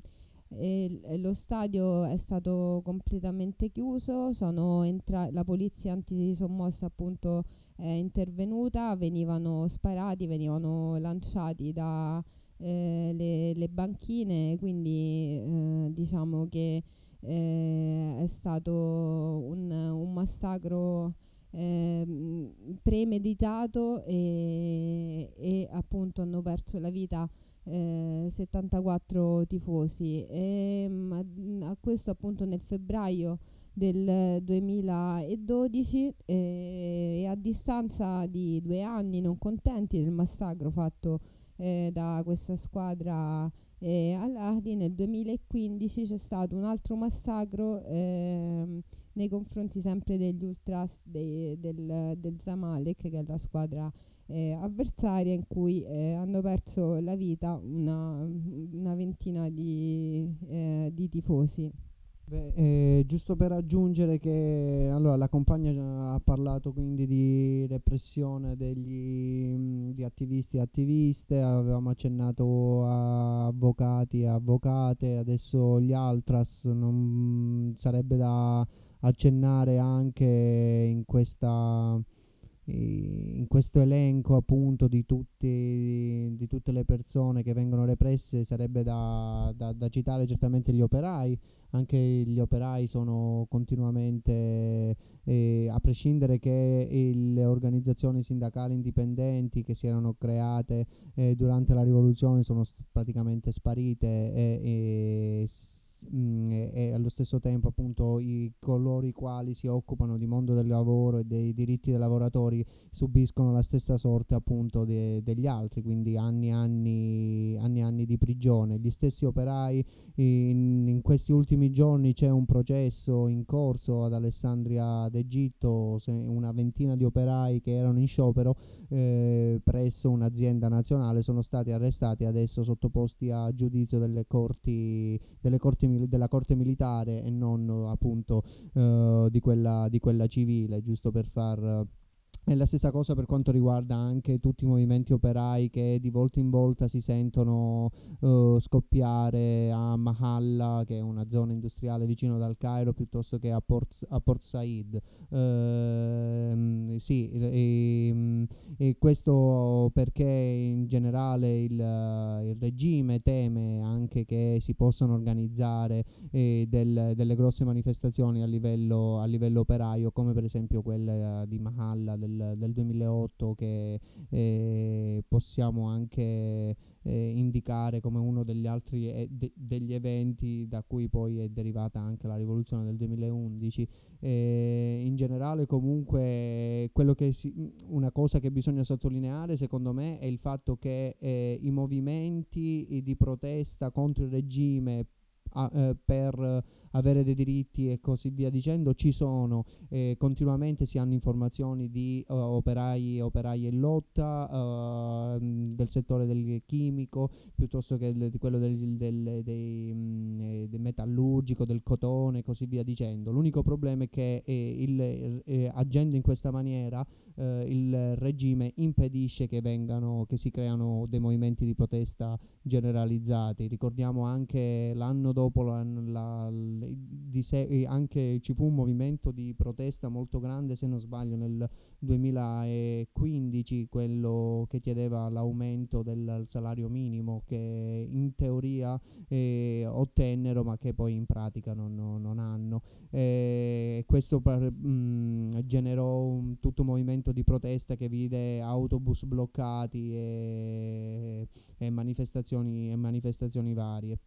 e, lo stadio è stato completamente chiuso, la polizia antisommossa appunto è intervenuta, venivano sparati, venivano lanciati da eh, le, banchine, quindi eh, diciamo che eh, è stato un, un massacro eh, premeditato e, e, appunto hanno perso la vita eh, 74 tifosi. E mh, mm, a questo appunto nel febbraio del 2012 eh, e a distanza di due anni non contenti del massacro fatto eh, da questa squadra e all'Ahli nel 2015 c'è stato un altro massacro ehm, nei confronti sempre degli ultras dei, del, del Zamalek, che è la squadra eh, avversaria, in cui eh, hanno perso la vita una, una ventina di, eh, di tifosi. Beh, eh, giusto per aggiungere che allora, la compagna ha parlato quindi di repressione degli, mh, di attivisti e attiviste, avevamo accennato a avvocati e avvocate, adesso gli Altras non, sarebbe da accennare anche in questa in questo elenco appunto di, tutti, di, tutte le persone che vengono represse sarebbe da, da, da, citare certamente gli operai, anche gli operai sono continuamente, eh, a prescindere che le organizzazioni sindacali indipendenti che si erano create eh, durante la rivoluzione sono st- praticamente sparite e, e mh, mm, e, allo stesso tempo appunto i coloro i quali si occupano di mondo del lavoro e dei diritti dei lavoratori subiscono la stessa sorte appunto de, degli altri, quindi anni e anni, anni, anni di prigione. Gli stessi operai in, in, questi ultimi giorni c'è un processo in corso ad Alessandria d'Egitto, una ventina di operai che erano in sciopero eh, presso un'azienda nazionale sono stati arrestati e adesso sottoposti a giudizio delle corti, delle corti mil- della corte militare e non appunto eh, di, quella, di quella civile, giusto per far è la stessa cosa per quanto riguarda anche tutti i movimenti operai che di volta in volta si sentono uh, scoppiare a Mahalla, che è una zona industriale vicino dal Cairo, piuttosto che a Port, a Port Said. Uh, sì, e, e, questo perché in generale il, il, regime teme anche che si possano organizzare eh, del, delle grosse manifestazioni a livello, a livello operaio, come per esempio quella di Mahalla del del, 2008 che eh, possiamo anche eh, indicare come uno degli altri e- de- degli eventi da cui poi è derivata anche la rivoluzione del 2011. Eh, in generale comunque si, una cosa che bisogna sottolineare secondo me è il fatto che eh, i movimenti di protesta contro il regime a, eh, per avere dei diritti e così via dicendo ci sono eh, continuamente si hanno informazioni di uh, operai operai in lotta uh, del settore del chimico piuttosto che di quello del, del, dei, mh, mm, eh, del, metallurgico del cotone e così via dicendo. L'unico problema è che eh, il, eh, agendo in questa maniera eh, il regime impedisce che vengano che si creano dei movimenti di protesta generalizzati ricordiamo anche l'anno dopo la, la, se- anche ci fu un movimento di protesta molto grande, se non sbaglio, nel 2015, quello che chiedeva l'aumento del salario minimo, che in teoria eh, ottennero, ma che poi in pratica non, non hanno. Eh, questo mh, generò un, tutto un movimento di protesta che vide autobus bloccati e, e manifestazioni, e manifestazioni varie.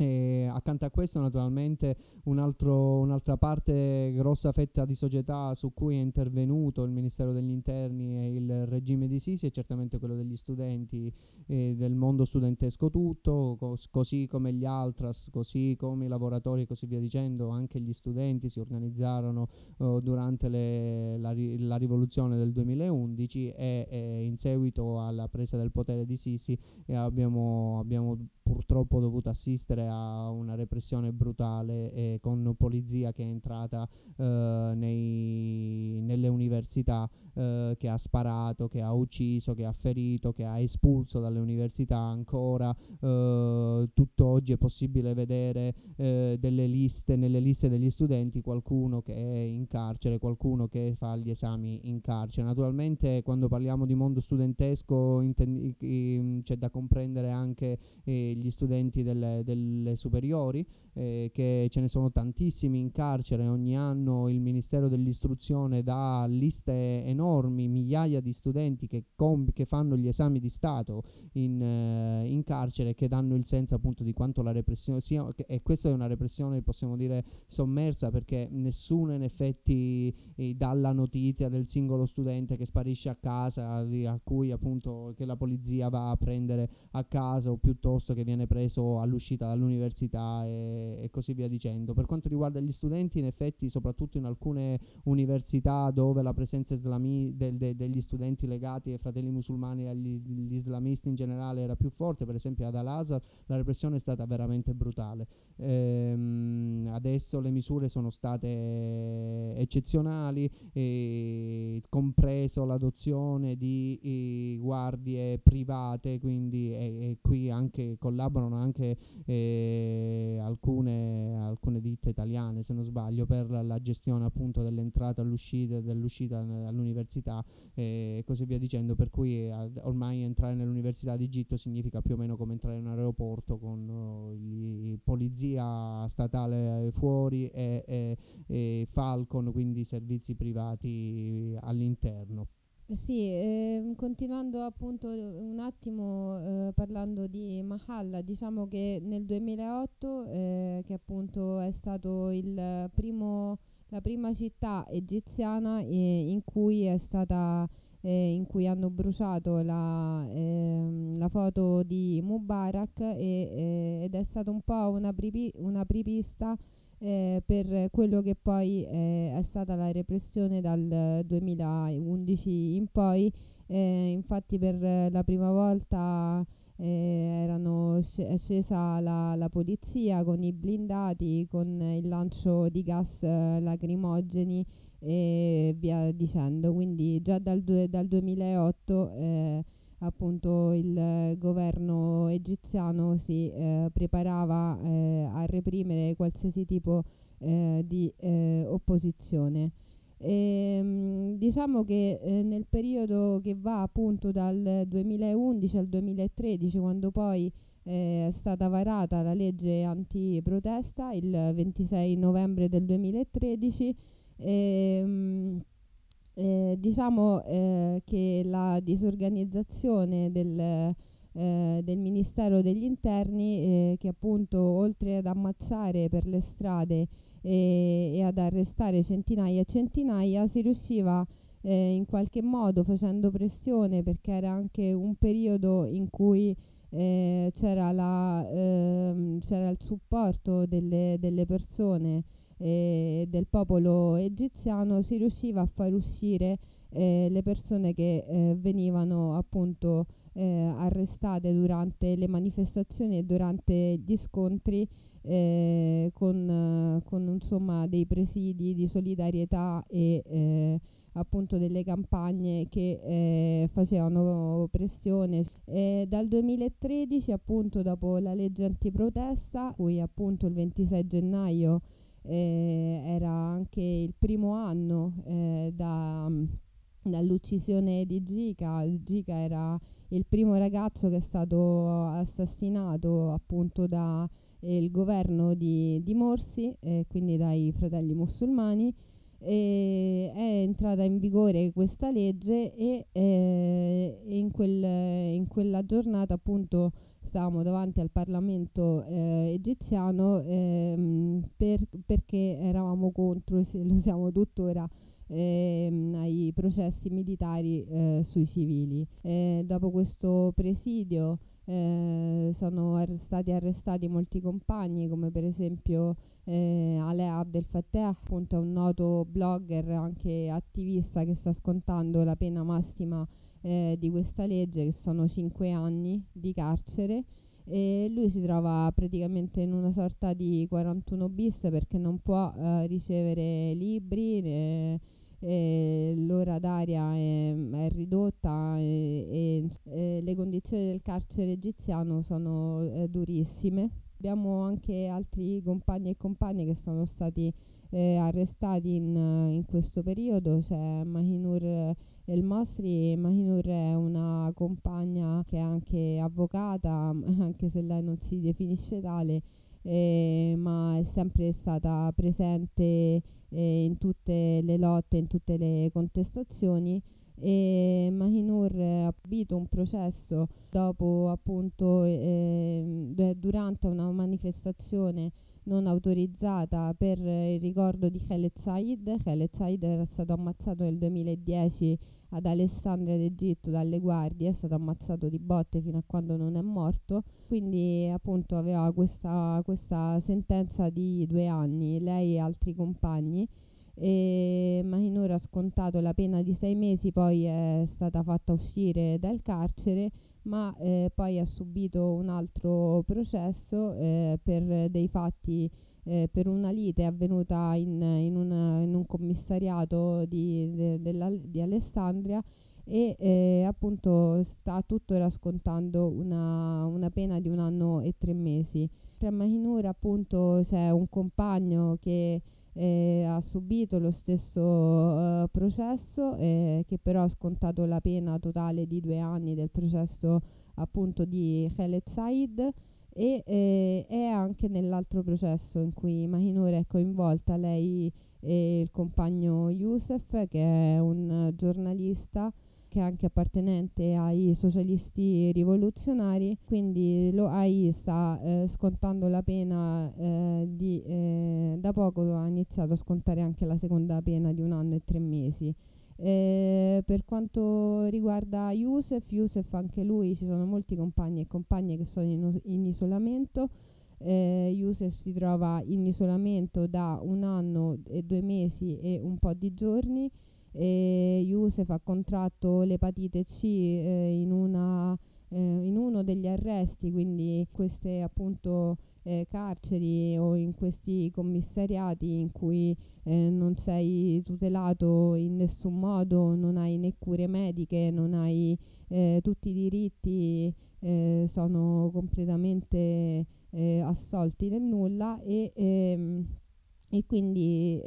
E accanto a questo naturalmente un altro, un'altra parte grossa fetta di società su cui è intervenuto il Ministero degli Interni e il regime di Sisi è certamente quello degli studenti eh, del mondo studentesco tutto, cos- così come gli Altras, così come i lavoratori e così via dicendo, anche gli studenti si organizzarono oh, durante le, la, ri- la, rivoluzione del 2011 e, e, in seguito alla presa del potere di Sisi abbiamo, abbiamo purtroppo dovuto assistere a una repressione brutale e con polizia che è entrata eh, nei, nelle università, eh, che ha sparato, che ha ucciso, che ha ferito, che ha espulso dalle università ancora. Eh, tutto oggi è possibile vedere eh, delle liste, nelle liste degli studenti qualcuno che è in carcere, qualcuno che fa gli esami in carcere. Naturalmente quando parliamo di mondo studentesco intendi, c'è da comprendere anche eh, gli studenti delle, delle superiori, eh, che ce ne sono tantissimi in carcere, ogni anno il Ministero dell'Istruzione dà liste enormi, migliaia di studenti che, comp- che fanno gli esami di Stato in, eh, in, carcere che danno il senso appunto di quanto la repressione sia, e questa è una repressione possiamo dire sommersa perché nessuno in effetti eh, dà la notizia del singolo studente che sparisce a casa, di, a cui appunto che la polizia va a prendere a casa o piuttosto che viene preso all'uscita dall'università e, e, così via dicendo. Per quanto riguarda gli studenti, in effetti, soprattutto in alcune università dove la presenza islami- del, de, degli studenti legati ai fratelli musulmani e agli islamisti in generale era più forte, per esempio ad Al-Azhar, la repressione è stata veramente brutale. Ehm, adesso le misure sono state eccezionali, eh, compreso l'adozione di eh, guardie private, quindi e, e qui anche collaborano anche eh, alcune, alcune, ditte italiane, se non sbaglio, per la, la gestione appunto dell'entrata all'uscita, dell'uscita all'università e così via dicendo, per cui eh, ormai entrare nell'università d'Egitto significa più o meno come entrare in un aeroporto con uh, gli, polizia statale fuori e, e, e Falcon, quindi servizi privati all'interno. Sì, eh, continuando appunto un attimo eh, parlando di Mahalla, diciamo che nel 2008, eh, che appunto è stato il primo, la prima città egiziana eh, in cui è stata eh, in cui hanno bruciato la, ehm, la foto di Mubarak e, ed è stata un po' una, pripi- una pripista eh, per quello che poi eh, è stata la repressione dal 2011 in poi. Eh, infatti per la prima volta eh, erano sc- è scesa la, la, polizia con i blindati, con il lancio di gas eh, lacrimogeni e via dicendo. Quindi già dal, due, dal 2008 appunto il governo egiziano si eh, preparava eh, a reprimere qualsiasi tipo eh, di eh, opposizione. E, ehm, diciamo che eh, nel periodo che va appunto dal 2011 al 2013, quando poi eh, è stata varata la legge antiprotesta il 26 novembre del 2013, e, mh, eh, diciamo eh, che la disorganizzazione del, eh, del Ministero degli Interni eh, che appunto oltre ad ammazzare per le strade e, e ad arrestare centinaia e centinaia si riusciva eh, in qualche modo facendo pressione perché era anche un periodo in cui eh, c'era, la, ehm, c'era il supporto delle, delle persone eh, del popolo egiziano si riusciva a far uscire eh, le persone che eh, venivano appunto eh, arrestate durante le manifestazioni e durante gli scontri eh, con, con insomma dei presidi di solidarietà e eh, appunto delle campagne che eh, facevano pressione. E dal 2013 appunto dopo la legge antiprotesta, cui appunto il 26 gennaio eh, era anche il primo anno eh, da, dall'uccisione di Gica. Gica era il primo ragazzo che è stato assassinato appunto dal eh, governo di, di Morsi, eh, quindi dai fratelli musulmani. E è entrata in vigore questa legge e, eh, in, quel, in, quella giornata appunto stavamo davanti al Parlamento eh, egiziano ehm, per, perché eravamo contro, e lo siamo tuttora, ehm, ai processi militari eh, sui civili. E dopo questo presidio eh, sono ar- stati arrestati molti compagni, come per esempio eh, Ale Abdel Fattah, appunto un noto blogger, anche attivista che sta scontando la pena massima eh, di questa legge, che sono 5 anni di carcere. E lui si trova praticamente in una sorta di 41 bis perché non può eh, ricevere libri, né, eh, l'ora d'aria è, è ridotta e, e, e, le condizioni del carcere egiziano sono eh, durissime. Abbiamo anche altri compagni e compagne che sono stati eh, arrestati in, in, questo periodo, c'è Mahinur El Masri, Mahinur è una compagna che è anche avvocata, anche se lei non si definisce tale, eh, ma è sempre stata presente eh, in tutte le lotte, in tutte le contestazioni e Mahinur ha subito un processo dopo appunto eh, durante una manifestazione non autorizzata per il ricordo di Khaled Said. Khaled Said era stato ammazzato nel 2010 ad Alessandria d'Egitto dalle guardie, è stato ammazzato di botte fino a quando non è morto, quindi appunto aveva questa, questa sentenza di due anni, lei e altri compagni. E Mahinur ha scontato la pena di sei mesi, poi è stata fatta uscire dal carcere, ma eh, poi ha subito un altro processo eh, per dei fatti eh, per una lite avvenuta in, in, una, in un commissariato di, de, della, di Alessandria e eh, appunto sta tuttora scontando una, una, pena di un anno e tre mesi. Tra Mahinur appunto c'è un compagno che eh, ha subito lo stesso uh, processo eh, che però ha scontato la pena totale di due anni del processo appunto di Khaled Said e eh, è anche nell'altro processo in cui Mahinur è coinvolta lei e il compagno Youssef che è un giornalista che è anche appartenente ai socialisti rivoluzionari, quindi lo AI sta eh, scontando la pena eh, di, eh, da poco ha iniziato a scontare anche la seconda pena di un anno e tre mesi. Eh, per quanto riguarda Youssef, Youssef anche lui, ci sono molti compagni e compagne che sono in, in isolamento. Eh, Youssef si trova in isolamento da un anno e due mesi e un po' di giorni. E Youssef ha contratto l'epatite C eh, in, una, eh, in uno degli arresti, quindi queste appunto eh, carceri o in questi commissariati in cui eh, non sei tutelato in nessun modo, non hai né cure mediche, non hai eh, tutti i diritti, eh, sono completamente eh, assolti nel nulla e, ehm, e quindi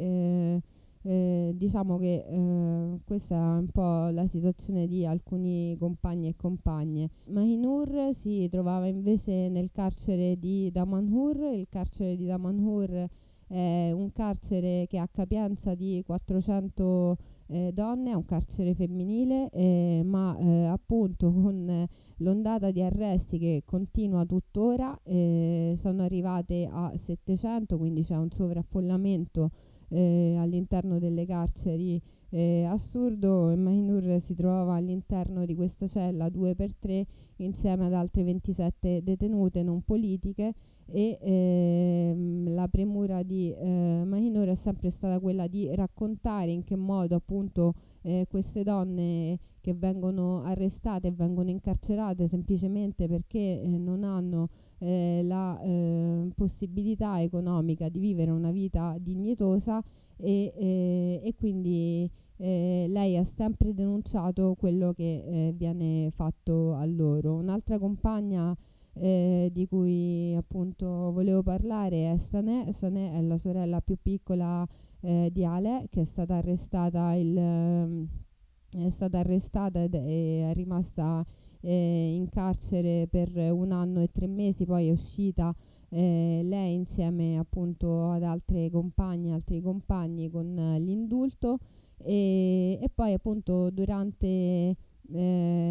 diciamo che eh, questa è un po' la situazione di alcuni compagni e compagne. Mahinur si trovava invece nel carcere di Damanhur, il carcere di Damanhur è un carcere che ha capienza di 400 eh, donne, è un carcere femminile, eh, ma eh, appunto con l'ondata di arresti che continua tuttora eh, sono arrivate a 700, quindi c'è un sovraffollamento eh, all'interno delle carceri eh, assurdo. Mahinur si trovava all'interno di questa cella 2x3 insieme ad altre 27 detenute non politiche e ehm, la premura di eh, Mahinur è sempre stata quella di raccontare in che modo appunto eh, queste donne che vengono arrestate e vengono incarcerate semplicemente perché eh, non hanno eh, la eh, possibilità economica di vivere una vita dignitosa e, eh, e quindi eh, lei ha sempre denunciato quello che eh, viene fatto a loro. Un'altra compagna eh, di cui appunto volevo parlare è Sanè. Sanè è la sorella più piccola di Ale che è stata arrestata il, ehm, è stata arrestata ed è rimasta eh, in carcere per un anno e tre mesi, poi è uscita eh, lei insieme appunto ad altre compagne, altri compagni con eh, l'indulto e, e, poi appunto durante eh,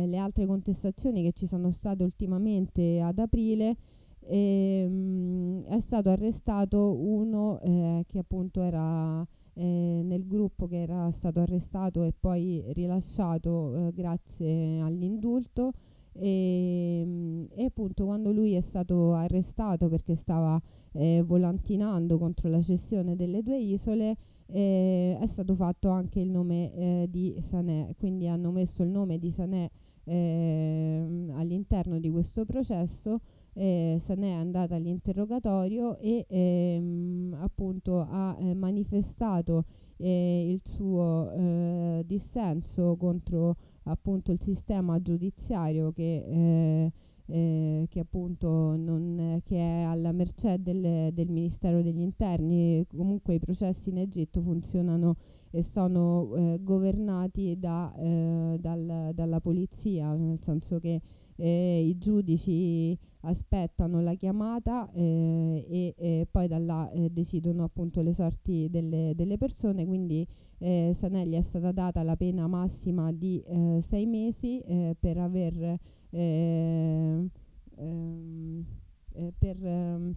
le altre contestazioni che ci sono state ultimamente ad aprile ehm, è stato arrestato uno eh, che appunto era eh, nel gruppo che era stato arrestato e poi rilasciato eh, grazie all'indulto. E, mm, e, appunto quando lui è stato arrestato perché stava eh, volantinando contro la cessione delle due isole eh, è stato fatto anche il nome eh, di Sanè. Quindi hanno messo il nome di Sanè ehm, all'interno di questo processo eh, se n'è andata all'interrogatorio e ehm, appunto ha eh, manifestato eh, il suo eh, dissenso contro appunto il sistema giudiziario che, eh, eh, che appunto non, che è alla mercé del, del Ministero degli Interni. Comunque i processi in Egitto funzionano e sono governati da, dal, dalla polizia, nel senso che i giudici aspettano la chiamata eh, e, e, poi da là eh, decidono appunto le sorti delle, delle persone, quindi eh, Sanelli è stata data la pena massima di eh, sei mesi eh, per aver ehm, ehm, eh, per ehm,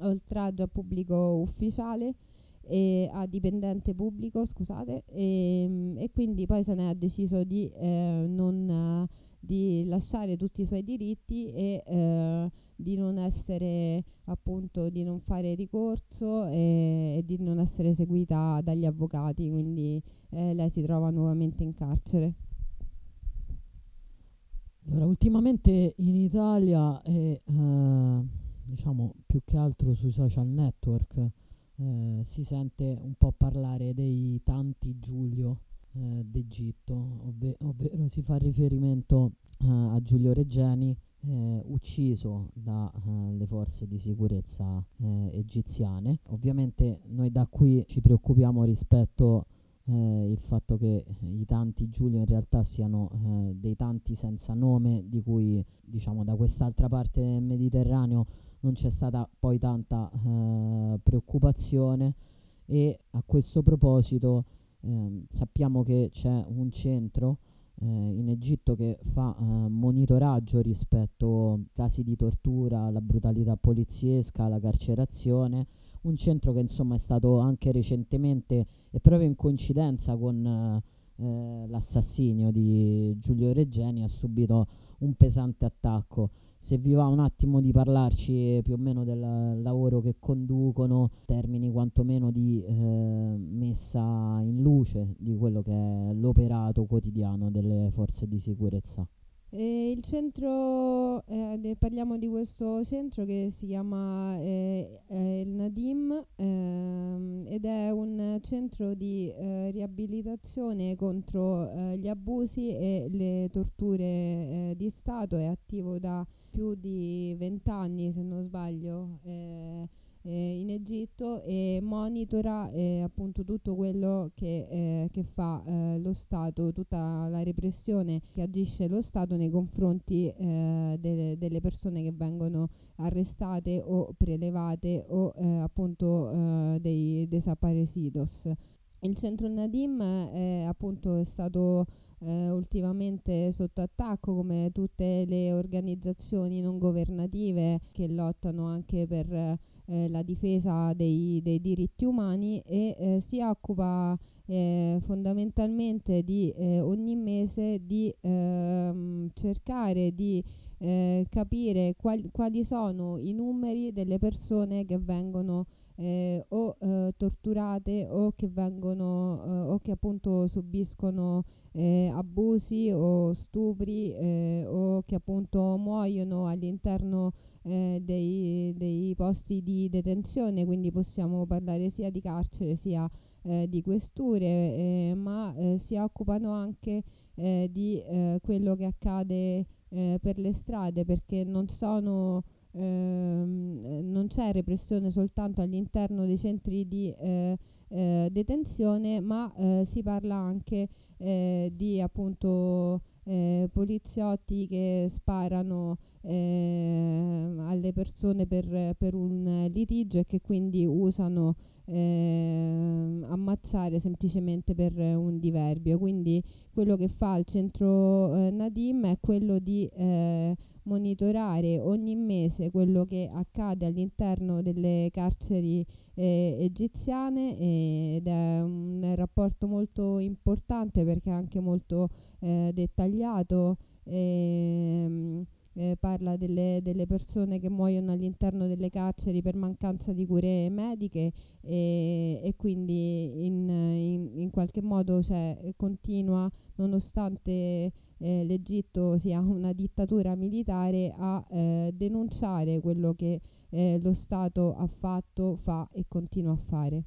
oltraggio a pubblico ufficiale e a dipendente pubblico, scusate, e, ehm, e quindi poi se ne ha deciso di non di lasciare tutti i suoi diritti e eh, di non essere appunto di non fare ricorso e, e di non essere seguita dagli avvocati quindi eh, lei si trova nuovamente in carcere. Allora ultimamente in Italia e eh, diciamo più che altro sui social network eh, si sente un po' parlare dei tanti Giulio eh, d'Egitto, ovve- ovvero si fa riferimento eh, a Giulio Reggeni, eh, ucciso dalle forze di sicurezza eh, egiziane. Ovviamente noi da qui ci preoccupiamo rispetto eh, il fatto che i tanti Giulio in realtà siano eh, dei tanti senza nome di cui diciamo da quest'altra parte del Mediterraneo non c'è stata poi tanta eh, preoccupazione e a questo proposito eh, sappiamo che c'è un centro eh, in Egitto che fa eh, monitoraggio rispetto a casi di tortura, alla brutalità poliziesca, alla carcerazione, un centro che insomma è stato anche recentemente e proprio in coincidenza con eh, l'assassinio di Giulio Reggeni ha subito un pesante attacco se vi va un attimo di parlarci più o meno del lavoro che conducono, termini quantomeno di eh, messa in luce di quello che è l'operato quotidiano delle forze di sicurezza. E il centro, eh, parliamo di questo centro che si chiama eh, eh, il Nadim ehm, ed è un centro di eh, riabilitazione contro eh, gli abusi e le torture eh, di Stato, è attivo da più di vent'anni se non sbaglio eh, eh, in Egitto e monitora eh, appunto tutto quello che, eh, che fa eh, lo Stato, tutta la repressione che agisce lo Stato nei confronti delle, delle, persone che vengono arrestate o prelevate o appunto dei desaparecidos. Il centro Nadim appunto è stato eh, ultimamente sotto attacco come tutte le organizzazioni non governative che lottano anche per eh, la difesa dei, dei, diritti umani e eh, si occupa eh, fondamentalmente di eh, ogni mese di ehm, cercare di eh, capire quali, quali sono i numeri delle persone che vengono eh, o eh, torturate o che vengono eh, o che appunto subiscono eh, abusi o stupri eh, o che appunto muoiono all'interno eh, dei, dei, posti di detenzione, quindi possiamo parlare sia di carcere sia di questure, ma si occupano anche di quello che accade eh, per le strade perché non sono ehm, non c'è repressione soltanto all'interno dei centri di eh, eh, detenzione, ma eh, si parla anche eh, di appunto eh, poliziotti che sparano eh, alle persone per, per, un litigio e che quindi usano eh, ammazzare semplicemente per un diverbio. Quindi quello che fa il centro eh, Nadim è quello di eh, monitorare ogni mese quello che accade all'interno delle carceri eh, egiziane ed è un rapporto molto importante perché è anche molto eh, dettagliato. Ehm, eh, parla delle, delle, persone che muoiono all'interno delle carceri per mancanza di cure mediche e, e quindi in, in, in, qualche modo cioè, continua, nonostante eh, l'Egitto sia una dittatura militare, a eh, denunciare quello che eh, lo Stato ha fatto, fa e continua a fare.